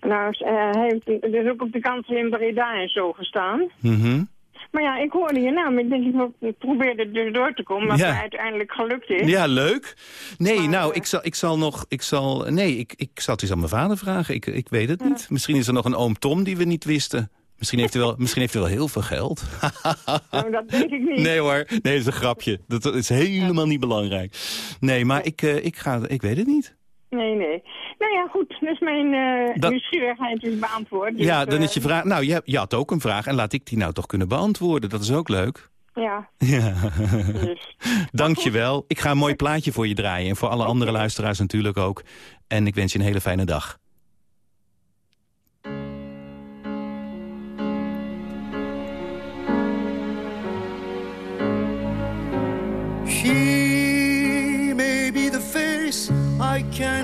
nou, hij heeft dus ook op de kant in Breda en zo gestaan.
Mhm.
Maar ja, ik hoorde je naam. Ik denk, ik mo- ik probeerde dus door te komen, wat
Ja.
mij uiteindelijk gelukt is.
Ja, leuk. Nee, nou, ik zal, ik zal nog... Ik zal, nee, ik, ik zal het eens aan mijn vader vragen. Ik, ik weet het niet. Misschien is er nog een oom Tom die we niet wisten. Misschien heeft hij wel, misschien heeft hij wel heel veel geld.
Nou, dat denk ik niet.
Nee hoor, nee, dat is een grapje. Dat is helemaal niet belangrijk. Nee, maar ik, eh, ik, ga, ik weet het niet.
Nee, nee. Nou ja, goed. Dus mijn eh
Dat-
nieuwsgierigheid is beantwoord. Dus,
ja, dan is je
eh,
vraag... Nou, je, je had ook een vraag en laat ik die nou toch kunnen beantwoorden. Dat is ook leuk.
Ja,
Ja.
dus.
Dank je wel. Ik ga een mooi plaatje voor je draaien. En voor alle andere luisteraars natuurlijk ook. En ik wens je een hele fijne dag.
She may be the face I can't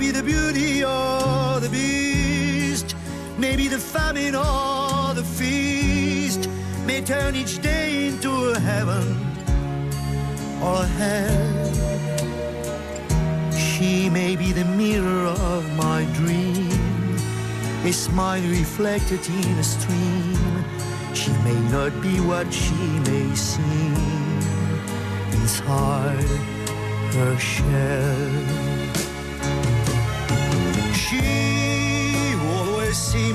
She may be the beauty or the beast, maybe the famine or the feast, may turn each day into a heaven or hell. She may be the mirror of my dream, a smile reflected in a stream. She may not be what she may seem inside her shell.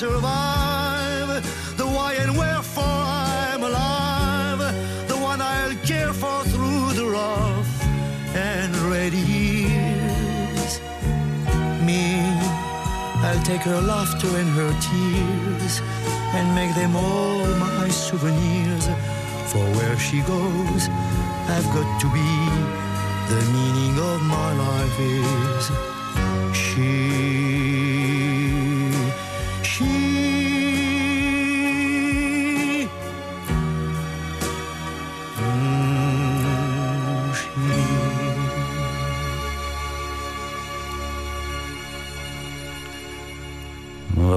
survive, the why and wherefore I'm alive, the one I'll care for through the rough and ready years. Me, I'll take her laughter and her tears and make them all my souvenirs. For where she goes, I've got to be. The meaning of my life is she. She.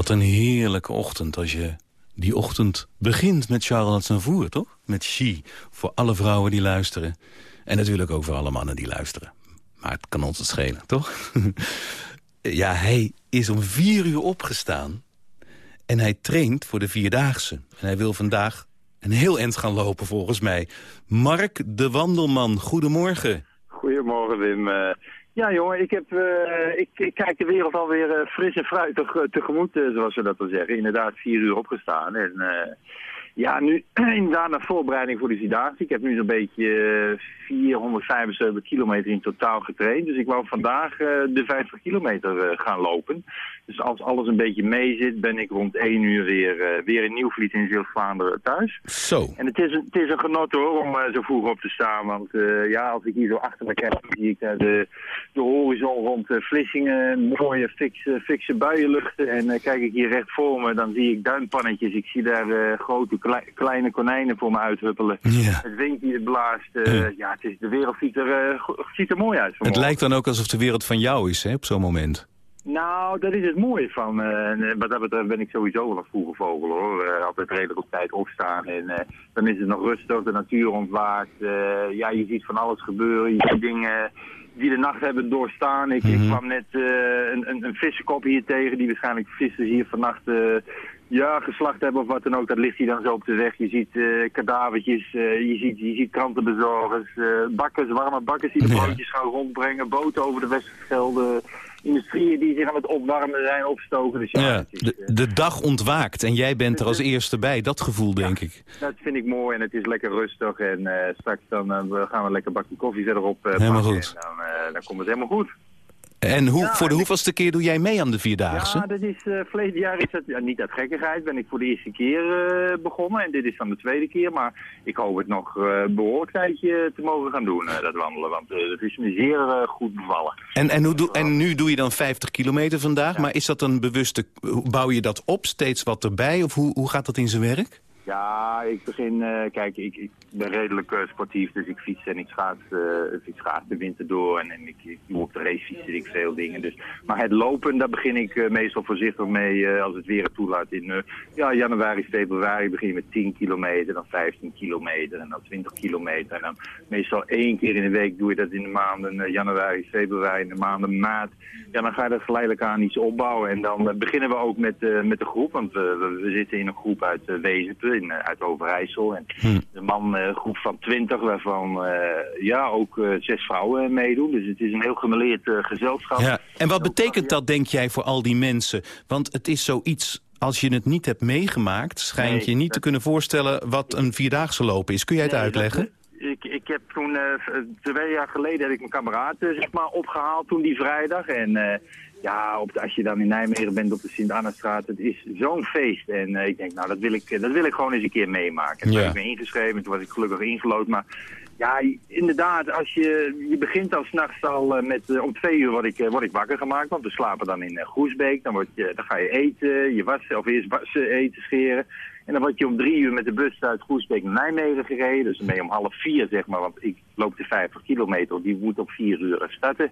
Wat een heerlijke ochtend als je die ochtend begint met Charlotte Voer, toch? Met She, voor alle vrouwen die luisteren. En natuurlijk ook voor alle mannen die luisteren. Maar het kan ons het schelen, toch? ja, hij is om vier uur opgestaan. En hij traint voor de Vierdaagse. En hij wil vandaag een heel eind gaan lopen, volgens mij. Mark de Wandelman, goedemorgen.
Goedemorgen Wim. Ja jongen, ik, heb, eh, ik, ik kijk de wereld alweer eh, fris en fruitig eh, tegemoet, zoals we dat dan zeggen. Inderdaad, vier uur opgestaan. En ja, nu inderdaad naar voorbereiding voor de Vierdaagse. Ik heb nu zo'n beetje eh, 475 kilometer in totaal getraind. Dus ik wou vandaag eh, de 50 kilometer eh, gaan lopen. Dus als alles een beetje mee zit, ben ik rond 1 uur weer, eh, weer in Nieuwvliet in Zeeuws-Vlaanderen thuis.
Zo.
En het is, een, het is een genot hoor, om eh, zo vroeg op te staan. Want eh, ja, als ik hier zo achter me kijk, zie ik eh, de, de horizon rond eh, Vlissingen. Mooie fikse, fikse buienluchten. En eh, kijk ik hier recht voor me, dan zie ik duimpannetjes. Ik zie daar eh, grote klei- kleine konijnen voor me uithuppelen.
Ja.
Het windje het blaast. eh, ja, het is, de wereld ziet er, eh, ziet er mooi uit
Het lijkt dan ook alsof de wereld van jou is, hè, op zo'n moment.
Nou, dat is het mooie van. en wat dat betreft ben ik sowieso wel een vroege vogel hoor. Eh, altijd redelijk op tijd opstaan en dan is het nog rustig, de natuur ontwaakt. Ja, je ziet van alles gebeuren. Je ziet dingen die de nacht hebben doorstaan. Ik, ik kwam net een, een, een vissenkop hier tegen die waarschijnlijk vissers hier vannacht ja, geslacht hebben of wat dan ook. Dat ligt hier dan zo op de weg. Je ziet eh kadavertjes, eh, je, ziet, je ziet krantenbezorgers, eh, bakkers, warme bakkers die de broodjes gaan rondbrengen, boten over de Westerschelde, industrieën die zich aan het opwarmen zijn, opstoken. Dus ja,
Ja,
is,
de, de dag ontwaakt en jij bent er als eerste bij. Dat gevoel, denk ik.
dat vind ik mooi en het is lekker rustig. En straks dan gaan we lekker bakje koffie verderop eh
Helemaal goed.
En dan, dan komt het helemaal goed.
En hoe,
Ja,
voor de hoeveelste keer doe jij mee aan de Vierdaagse?
Ja, dat is, eh verleden jaar is dat, ja, niet uit gekkigheid, ben ik voor de eerste keer eh, begonnen. En dit is dan de tweede keer, maar ik hoop het nog eh, een behoorlijk tijdje te mogen gaan doen, eh, dat wandelen. Want eh, het is me zeer eh, goed bevallen.
En, en, hoe doe, en nu doe je dan 50 kilometer vandaag, maar is dat een bewuste... Bouw je dat op, steeds wat erbij, of hoe, hoe gaat dat in zijn werk?
Ja, ik begin, eh, kijk, ik, ben redelijk eh, sportief, dus ik fiets en ik schaats, eh, ik schaats de winter door en, en ik, ik doe op de racefiets ik veel dingen. Dus, maar het lopen, daar begin ik meestal voorzichtig mee als het weer het toelaat. In ja, januari, februari begin je met 10 kilometer, dan 15 kilometer en dan 20 kilometer. En dan meestal één keer in de week doe je dat in de maanden januari, februari, in de maanden maart. Ja, dan ga je dat geleidelijk aan iets opbouwen. En dan beginnen we ook met, met de groep, want we, we, zitten in een groep uit uh, In, eh, uit Overijssel. En een mangroep van 20, waarvan eh, ja, ook eh, zes vrouwen meedoen. Dus het is een heel gemeleerd eh, gezelschap.
Ja. En wat betekent dat, denk jij, voor al die mensen? Want het is zoiets, als je het niet hebt meegemaakt... schijnt
Nee,
je niet te kunnen voorstellen wat een Vierdaagse lopen is. Kun jij het
Nee,
uitleggen?
dat- ik, ik heb toen, eh, twee jaar geleden, heb ik mijn kameraad eh, zeg maar, opgehaald toen die vrijdag. En eh, ja, op de, als je dan in Nijmegen bent op de Sint-Anna-straat, het is zo'n feest. En eh, ik denk, nou, dat wil ik, dat wil ik gewoon eens een keer meemaken. Toen
Ja.
heb ik me ingeschreven, toen was ik gelukkig ingelood. Maar ja, inderdaad, als je, je begint al s'nachts al eh, met, eh, om twee uur word ik, eh, word ik wakker gemaakt. Want we slapen dan in eh, Groesbeek. Dan, word je, dan ga je eten, je wassen, of eerst wassen, eten, scheren. En dan word je om drie uur met de bus uit Groesbeek naar Nijmegen gereden. Dus dan ben je om half vier, zeg maar, want ik loop de 50 kilometer. Die moet op vier uur starten.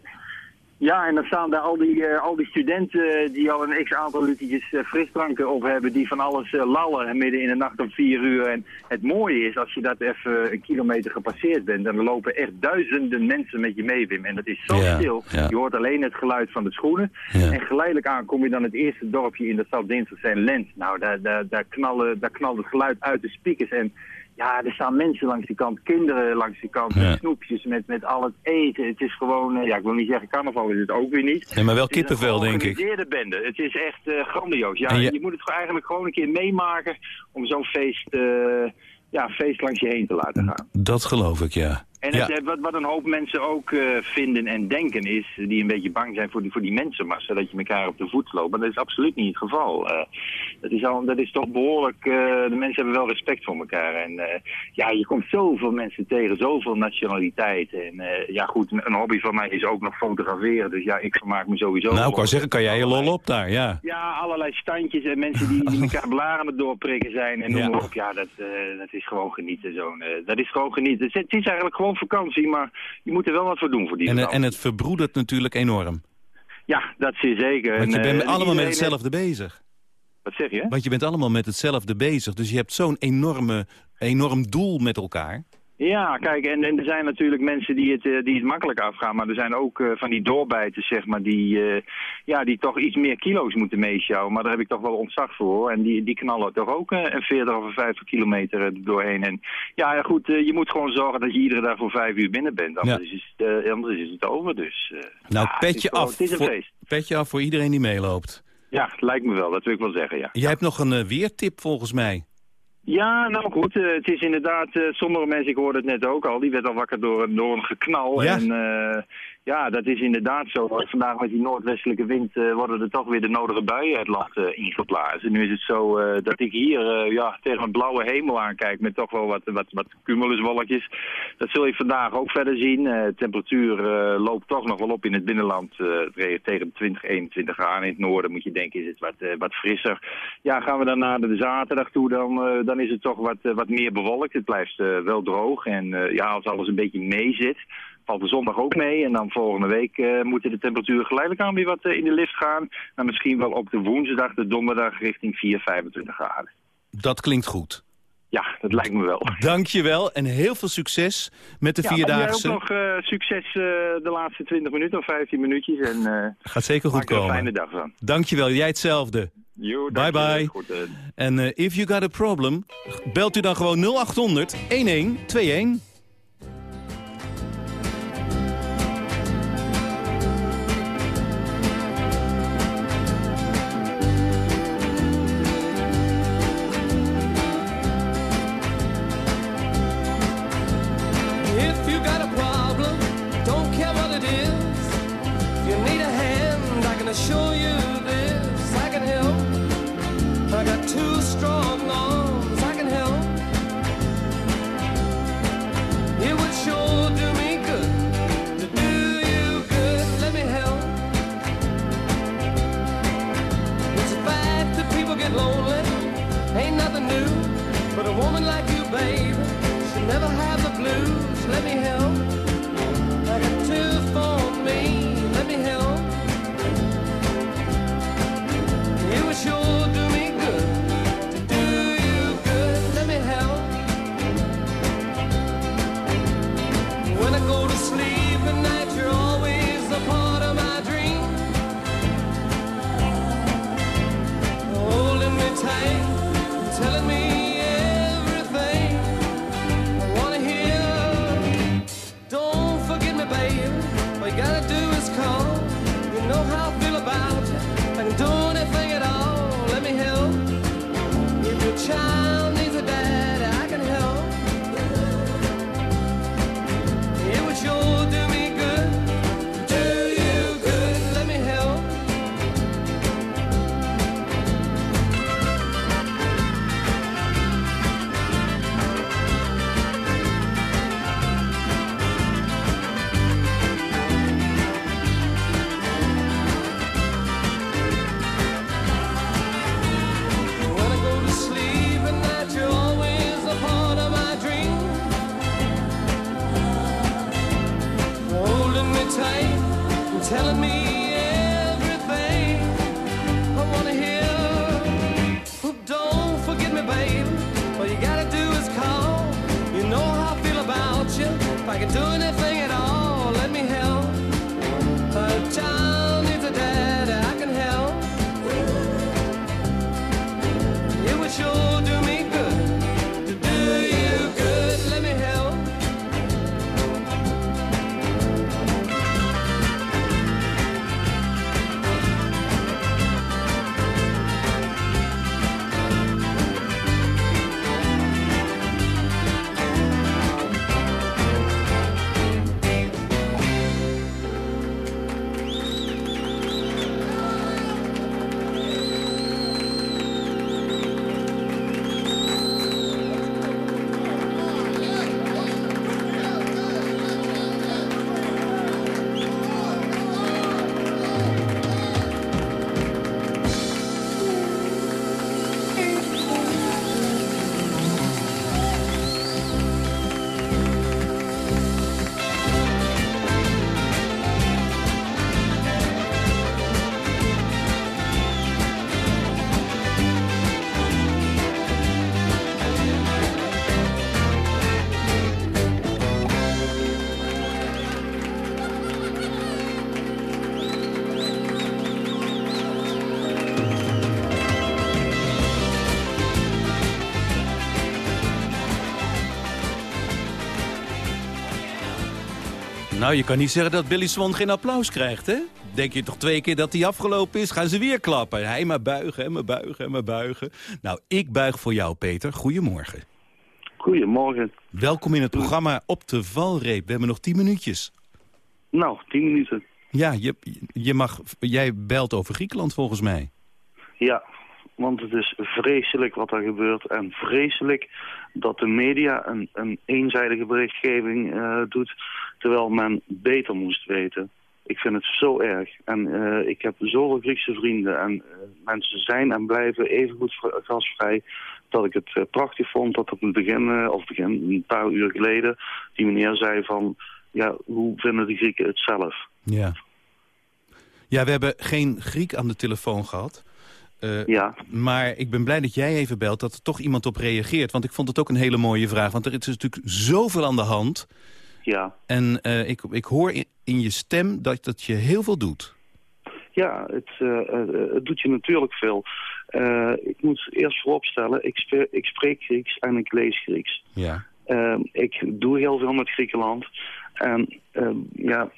Ja, en dan staan daar al die, eh, al die studenten die al een x-aantal litertjes eh, frisdranken op hebben, die van alles eh, lallen midden in de nacht om vier uur. En het mooie is, als je dat even een kilometer gepasseerd bent, dan lopen echt duizenden mensen met je mee, Wim. En dat is zo
Ja,
stil.
ja.
Je hoort alleen het geluid van de schoenen.
Ja.
En geleidelijk aan kom je dan het eerste dorpje in, dat zal dinsdag zijn, Lent. Nou, daar, daar, daar, knallen, daar knalt het geluid uit de speakers. En ja, er staan mensen langs die kant, kinderen langs die kant,
Ja.
met snoepjes, met, met al het eten. Het is gewoon, eh, ja, ik wil niet zeggen carnaval is het ook weer niet.
Nee, maar wel
Het is een
kippenvel, denk ik.
georganiseerde bende. Het is echt eh, grandioos. Ja,
je-
je... moet het eigenlijk gewoon een keer meemaken om zo'n feest, eh, ja, feest langs je heen te laten gaan.
Dat geloof ik, ja.
En het, eh, wat, wat een hoop mensen ook eh, vinden en denken is, die een beetje bang zijn voor die, voor die mensenmassa, dat je elkaar op de voet loopt. Maar dat is absoluut niet het geval. Eh, dat, is al, dat is toch behoorlijk, eh, de mensen hebben wel respect voor elkaar. En ja, je komt zoveel mensen tegen, zoveel nationaliteiten. En ja goed, een, een hobby van mij is ook nog fotograferen, dus ja, ik vermaak me sowieso.
Nou, ik wou zeggen, kan jij je lol op daar, ja.
Ja, allerlei standjes en mensen die, die elkaar blaren doorprikken zijn en noem
Ja.
maar op. Ja, dat, dat is gewoon genieten. Zo'n, dat is gewoon genieten. Het is eigenlijk gewoon vakantie, maar je moet er wel wat voor doen voor die
En,
vakantie.
en het verbroedert natuurlijk enorm.
Ja, dat is zeker.
Want je
En,
bent
eh,
allemaal met hetzelfde bezig.
Wat zeg je?
Want je bent allemaal met hetzelfde bezig. Dus je hebt zo'n enorme, enorm doel met elkaar.
Ja, kijk, en, en er zijn natuurlijk mensen die het, eh, die het makkelijk afgaan, maar er zijn ook eh, van die doorbijters, zeg maar, die, eh, ja, die toch iets meer kilo's moeten meesjouwen. Maar daar heb ik toch wel ontzag voor. En die, die knallen toch ook een 40 of een 50 kilometer doorheen. En ja, goed, je moet gewoon zorgen dat je iedere dag voor vijf uur binnen bent. Anders, is, het, anders is het over, dus...
Nou,
ja, het is
petje af.
Het is een
voor,
feest.
petje af voor iedereen die meeloopt.
Ja, lijkt me wel, dat wil ik wel zeggen, ja.
Jij hebt nog een weertip volgens mij.
Ja, nou goed, eh, het is inderdaad, eh, sommige mensen, ik hoorde het net ook al, die werd al wakker door, een- door een geknal.
Ja.
En eh, ja, dat is inderdaad zo. Vandaag met die noordwestelijke wind eh, worden er toch weer de nodige buien het land ingeblazen. Nu is het zo eh, dat ik hier ja, tegen een blauwe hemel aankijk met toch wel wat, wat, wat cumuluswolkjes. Dat zul je vandaag ook verder zien. De temperatuur loopt toch nog wel op in het binnenland tegen de 20, 21 graden. In het noorden moet je denken is het wat, wat frisser. Ja, gaan we dan naar de zaterdag toe, dan, dan is het toch wat, wat meer bewolkt. Het blijft wel droog. En ja, als alles een beetje mee zit, valt de zondag ook mee. En dan volgende week eh, moeten de temperaturen geleidelijk aan weer wat eh, in de lift gaan. En misschien wel op de woensdag, de donderdag richting 4, 25 graden.
Dat klinkt goed.
Ja, dat lijkt me wel.
Dankjewel en heel veel succes met de
Ja,
Vierdaagse.
jij ook nog eh, succes de laatste 20 minuten of 15 minuutjes. En
Gaat zeker goed
er een
komen.
fijne dag van.
Dankjewel, jij hetzelfde. Bye bye.
Goed,
En if you got a problem, belt u dan gewoon 0800 1121.
me Hill.
Nou, je kan niet zeggen dat Billy Swan geen applaus krijgt, hè? Denk je toch twee keer dat hij afgelopen is, gaan ze weer klappen. Hij maar buigen, en maar buigen, en maar buigen. Nou, ik buig voor jou, Peter. Goedemorgen.
Goedemorgen.
Welkom in het programma Op de Valreep. We hebben nog tien minuutjes.
Nou, tien minuten.
Ja, je, je mag, jij belt over Griekenland volgens mij.
Ja, want het is vreselijk wat er gebeurt. En vreselijk dat de media een, een eenzijdige berichtgeving eh, doet... terwijl men beter moest weten. Ik vind het zo erg. En eh, ik heb zoveel Griekse vrienden. En eh, mensen zijn en blijven evengoed vr- gasvrij... dat ik het eh, prachtig vond dat op het begin, of begin, een paar uur geleden... die meneer zei van... ja, hoe vinden de Grieken het zelf?
Ja. Ja, we hebben geen Griek aan de telefoon gehad. Eh,
Ja.
Maar ik ben blij dat jij even belt, dat er toch iemand op reageert. Want ik vond het ook een hele mooie vraag. Want er is natuurlijk zoveel aan de hand.
Ja.
En eh, ik, ik hoor in, in je stem dat dat je heel veel doet.
Ja, het, eh, eh, het doet je natuurlijk veel. Ik moet eerst vooropstellen, ik, spe- ik spreek Grieks en ik lees Grieks.
Ja.
Eh, ik doe heel veel met Griekenland. En eh, ja,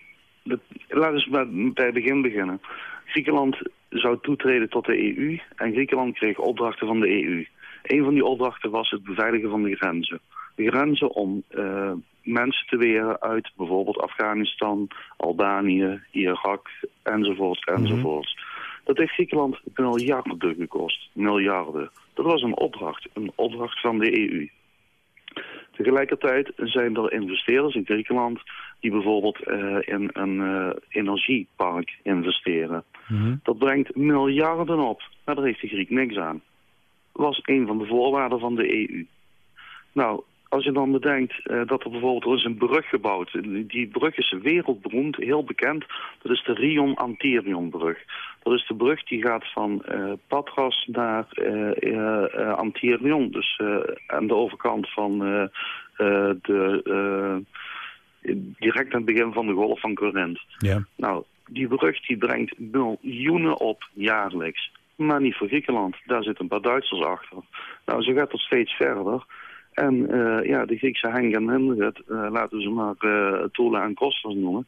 dat, laten we bij, bij het begin beginnen. Griekenland zou toetreden tot de EU en Griekenland kreeg opdrachten van de EU. Een van die opdrachten was het beveiligen van de grenzen. De grenzen om mensen te weren uit bijvoorbeeld Afghanistan, Albanië, Irak, enzovoort, enzovoort. Dat heeft Griekenland miljarden gekost. Miljarden. Dat was een opdracht. Een opdracht van de EU. Tegelijkertijd zijn er investeerders in Griekenland die bijvoorbeeld eh, in een eh, energiepark investeren. Dat brengt miljarden op, maar daar heeft de Griek niks aan. Dat was een van de voorwaarden van de EU. Nou, als je dan bedenkt eh, dat er bijvoorbeeld er is een brug gebouwd. Die brug is wereldberoemd, heel bekend. Dat is de Rion-Antirion-brug. Dat is de brug die gaat van eh, Patras naar eh, eh, Antirion. Dus aan de overkant van de... direct aan het begin van de golf van Corinth.
Ja.
Nou, die brug die brengt miljoenen op jaarlijks. Maar niet voor Griekenland. Daar zitten een paar Duitsers achter. Nou, zo gaat het steeds verder. En eh, ja, de Griekse Henk en Hendrik, eh, laten we ze maar uh, Tola en Kostas noemen...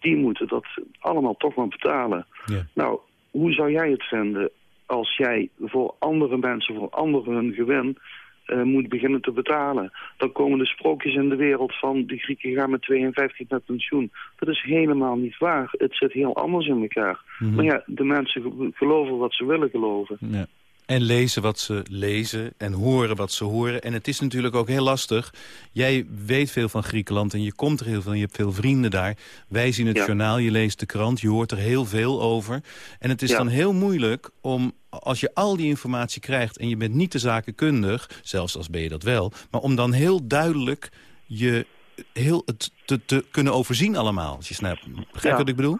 die moeten dat allemaal toch maar betalen.
Ja.
Nou, hoe zou jij het vinden als jij voor andere mensen, voor anderen hun gewin... eh, moet beginnen te betalen. Dan komen de sprookjes in de wereld van de Grieken gaan met 52 met pensioen. Dat is helemaal niet waar. Het zit heel anders in elkaar.
Mhm.
Maar ja, de mensen ge- geloven wat ze willen geloven.
Ja. En lezen wat ze lezen en horen wat ze horen. En het is natuurlijk ook heel lastig. Jij weet veel van Griekenland en je komt er heel veel en je hebt veel vrienden daar. Wij zien het
Ja.
journaal, je leest de krant, je hoort er heel veel over. En het is
Ja.
dan heel moeilijk om, als je al die informatie krijgt... en je bent niet de zakenkundig, zelfs als ben je dat wel... maar om dan heel duidelijk je heel het te, te kunnen overzien allemaal. Als je snapt. Begrijp je
Ja.
wat ik bedoel?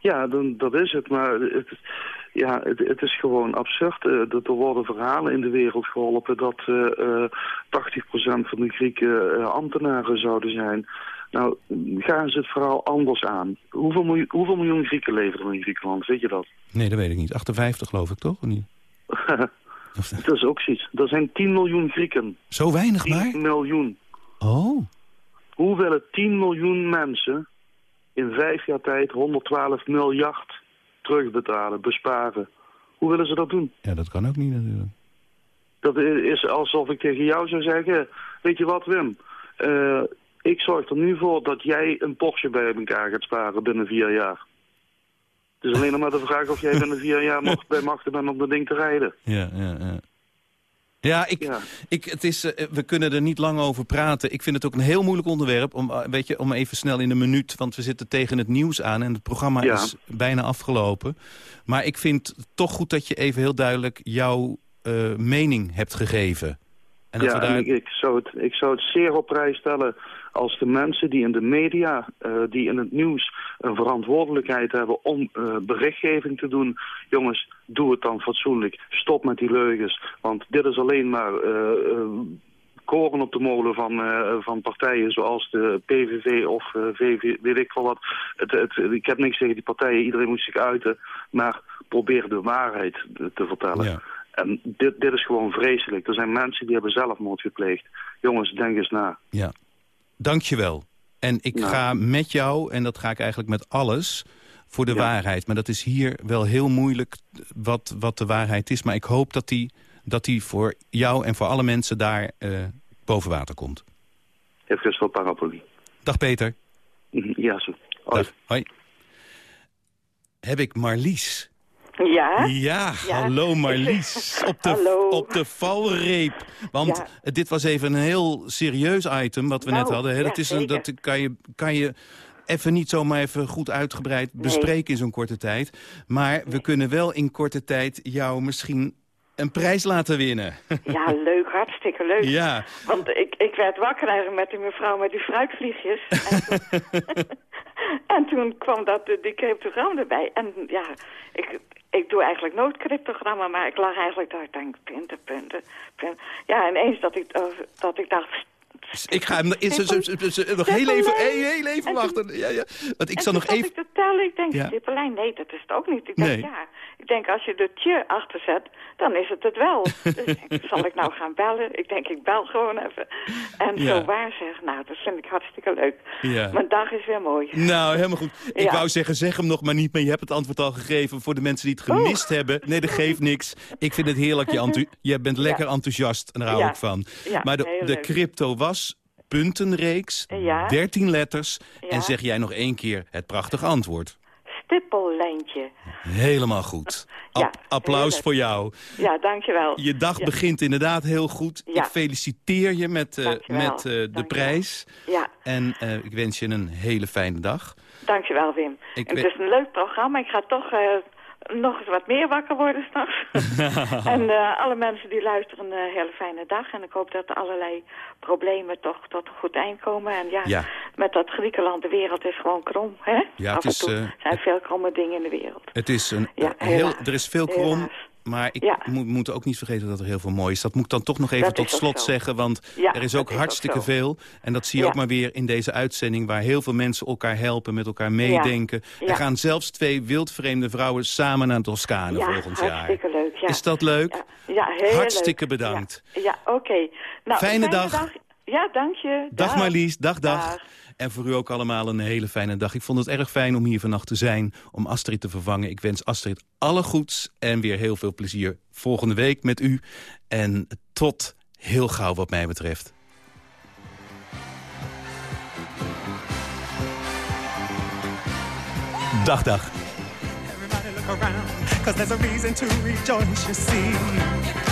Ja, dan, dat is het. Maar het, ja, het, het is gewoon absurd. eh, dat er worden verhalen in de wereld geholpen dat eh, eh, 80% van de Grieken ambtenaren zouden zijn. Nou, gaan ze het verhaal anders aan. Hoeveel miljoen, hoeveel miljoen Grieken leven er in Griekenland? Weet je dat?
Nee, dat weet ik niet. 58 geloof ik toch? Of niet?
dat is ook zoiets. Er zijn 10 miljoen Grieken.
Zo weinig
10
maar?
miljoen.
Oh.
Hoe willen 10 miljoen mensen in vijf jaar tijd 112 miljard terugbetalen, besparen? Hoe willen ze dat doen?
Ja, dat kan ook niet natuurlijk.
Dat is alsof ik tegen jou zou zeggen, weet je wat Wim, Eh, ik zorg er nu voor dat jij een Porsche bij elkaar gaat sparen binnen vier jaar. Het is alleen nog maar de vraag of jij binnen vier jaar nog bij machten bent om dat ding te rijden.
Ja, ja, ja. Ja, ik, Ik, het is, eh, we kunnen er niet lang over praten. Ik vind het ook een heel moeilijk onderwerp. Om, eh, weet je, om even snel in een minuut, want we zitten tegen het nieuws aan... en het programma
Ja.
is bijna afgelopen. Maar ik vind het toch goed dat je even heel duidelijk jouw eh, mening hebt gegeven. En dat
ja,
we daar...
en ik, ik, zou het, ik zou het zeer op prijs stellen als de mensen die in de media, eh, die in het nieuws een verantwoordelijkheid hebben om eh, berichtgeving te doen. Jongens, doe het dan fatsoenlijk. Stop met die leugens. Want dit is alleen maar eh, koren op de molen van, van partijen zoals de PVV of eh, VV, weet ik wel wat. Het, het, ik heb niks tegen die partijen, iedereen moet zich uiten. Maar probeer de waarheid te, te vertellen.
Ja.
En dit, dit is gewoon vreselijk. Er zijn mensen die hebben zelfmoord gepleegd. Jongens, denk eens na.
Ja, dankjewel. En ik
Nou.
ga met jou, en dat ga ik eigenlijk met alles, voor de waarheid. Maar dat is hier wel heel moeilijk wat, wat de waarheid is. Maar ik hoop dat die, dat die voor jou en voor alle mensen daar eh, boven water komt.
Even voor paraplu.
Dag Peter.
Ja, zo.
Dag. Hoi. Heb ik Marlies.
Ja?
Ja, hallo Marlies. Op de,
Hallo.
op de valreep. Want
Ja.
dit was even een heel serieus item wat we
Nou,
net hadden. Hè?
ja,
dat, is een, dat kan je, kan je even niet zomaar even goed uitgebreid bespreken in zo'n korte tijd. Maar we kunnen wel in korte tijd jou misschien een prijs laten winnen.
Ja, leuk, hartstikke leuk.
Ja.
Want ik, ik werd wakker eigenlijk met die mevrouw met die fruitvliegjes. En toen, en toen kwam dat, die cryptogram erbij. En ja, ik, ik doe eigenlijk nooit cryptogramma, maar ik lag eigenlijk daar, denk, punten, punten, punten. Ja, ineens dat ik, eh, dat ik dacht,
Ik ga hem nog heel even, heel, even wachten. Ja, ja. Want ik zal nog even...
ik te tellen, ik denk, stippelijn, nee, dat is het ook niet. Ik denk, ja, ik denk, als je de tje achter zet, dan is het het wel. dus zal ik nou gaan bellen? Ik denk, ik bel gewoon even. En zo waar zeg, nou, dat vind ik hartstikke leuk.
Ja.
Mijn dag is weer mooi.
Nou, helemaal goed. Ik wou zeggen, zeg hem nog maar niet, maar je hebt het antwoord al gegeven voor de mensen die het gemist hebben. Nee, dat geeft niks. Ik vind het heerlijk. Je, je bent lekker enthousiast en daar hou ik van. Maar de, de crypto was puntenreeks,
Ja.
13 letters.
Ja.
En zeg jij nog één keer het prachtige antwoord.
Stippellijntje.
Helemaal goed.
Ja,
applaus
heerlijk.
voor jou.
Ja, dankjewel.
Je dag
Ja.
begint inderdaad heel goed.
Ja.
Ik feliciteer je met, eh, met eh, de prijs.
Ja,
En eh, ik wens je een hele fijne dag.
dankjewel Wim.
Ik
het is een leuk programma. Ik ga toch nog eens wat meer wakker worden s'nachts. en eh, alle mensen die luisteren, een hele fijne dag. En ik hoop dat allerlei problemen toch tot een goed eind komen. En ja,
Ja.
met dat Griekenland, de wereld is gewoon krom. Hè?
Ja,
Af
het
en
is,
toe
eh,
zijn veel kromme dingen in de wereld.
Het is een,
Ja,
heel, er is veel krom,
Helaas.
Maar ik
Ja.
moet, moet ook niet vergeten dat er heel veel mooi is. Dat moet ik dan toch nog even
Dat
tot slot zeggen, want
Ja,
er is ook
is ook
hartstikke veel. En dat zie je
Ja.
ook maar weer in deze uitzending, waar heel veel mensen elkaar helpen, met elkaar meedenken. Er gaan zelfs twee wildvreemde vrouwen samen naar Toscane volgend jaar.
hartstikke leuk. Ja.
Is dat leuk?
Ja, heel
Hartstikke
leuk.
bedankt.
Ja, ja, oké. Nou,
Fijne dag.
Ja, dank je.
Dag Marlies, dag, dag En voor u ook allemaal een hele fijne dag. Ik vond het erg fijn om hier vannacht te zijn, om Astrid te vervangen. Ik wens Astrid alle goeds en weer heel veel plezier volgende week met u. En tot heel gauw wat mij betreft. Dag, dag.
Everybody look around, there's a reason to rejoice.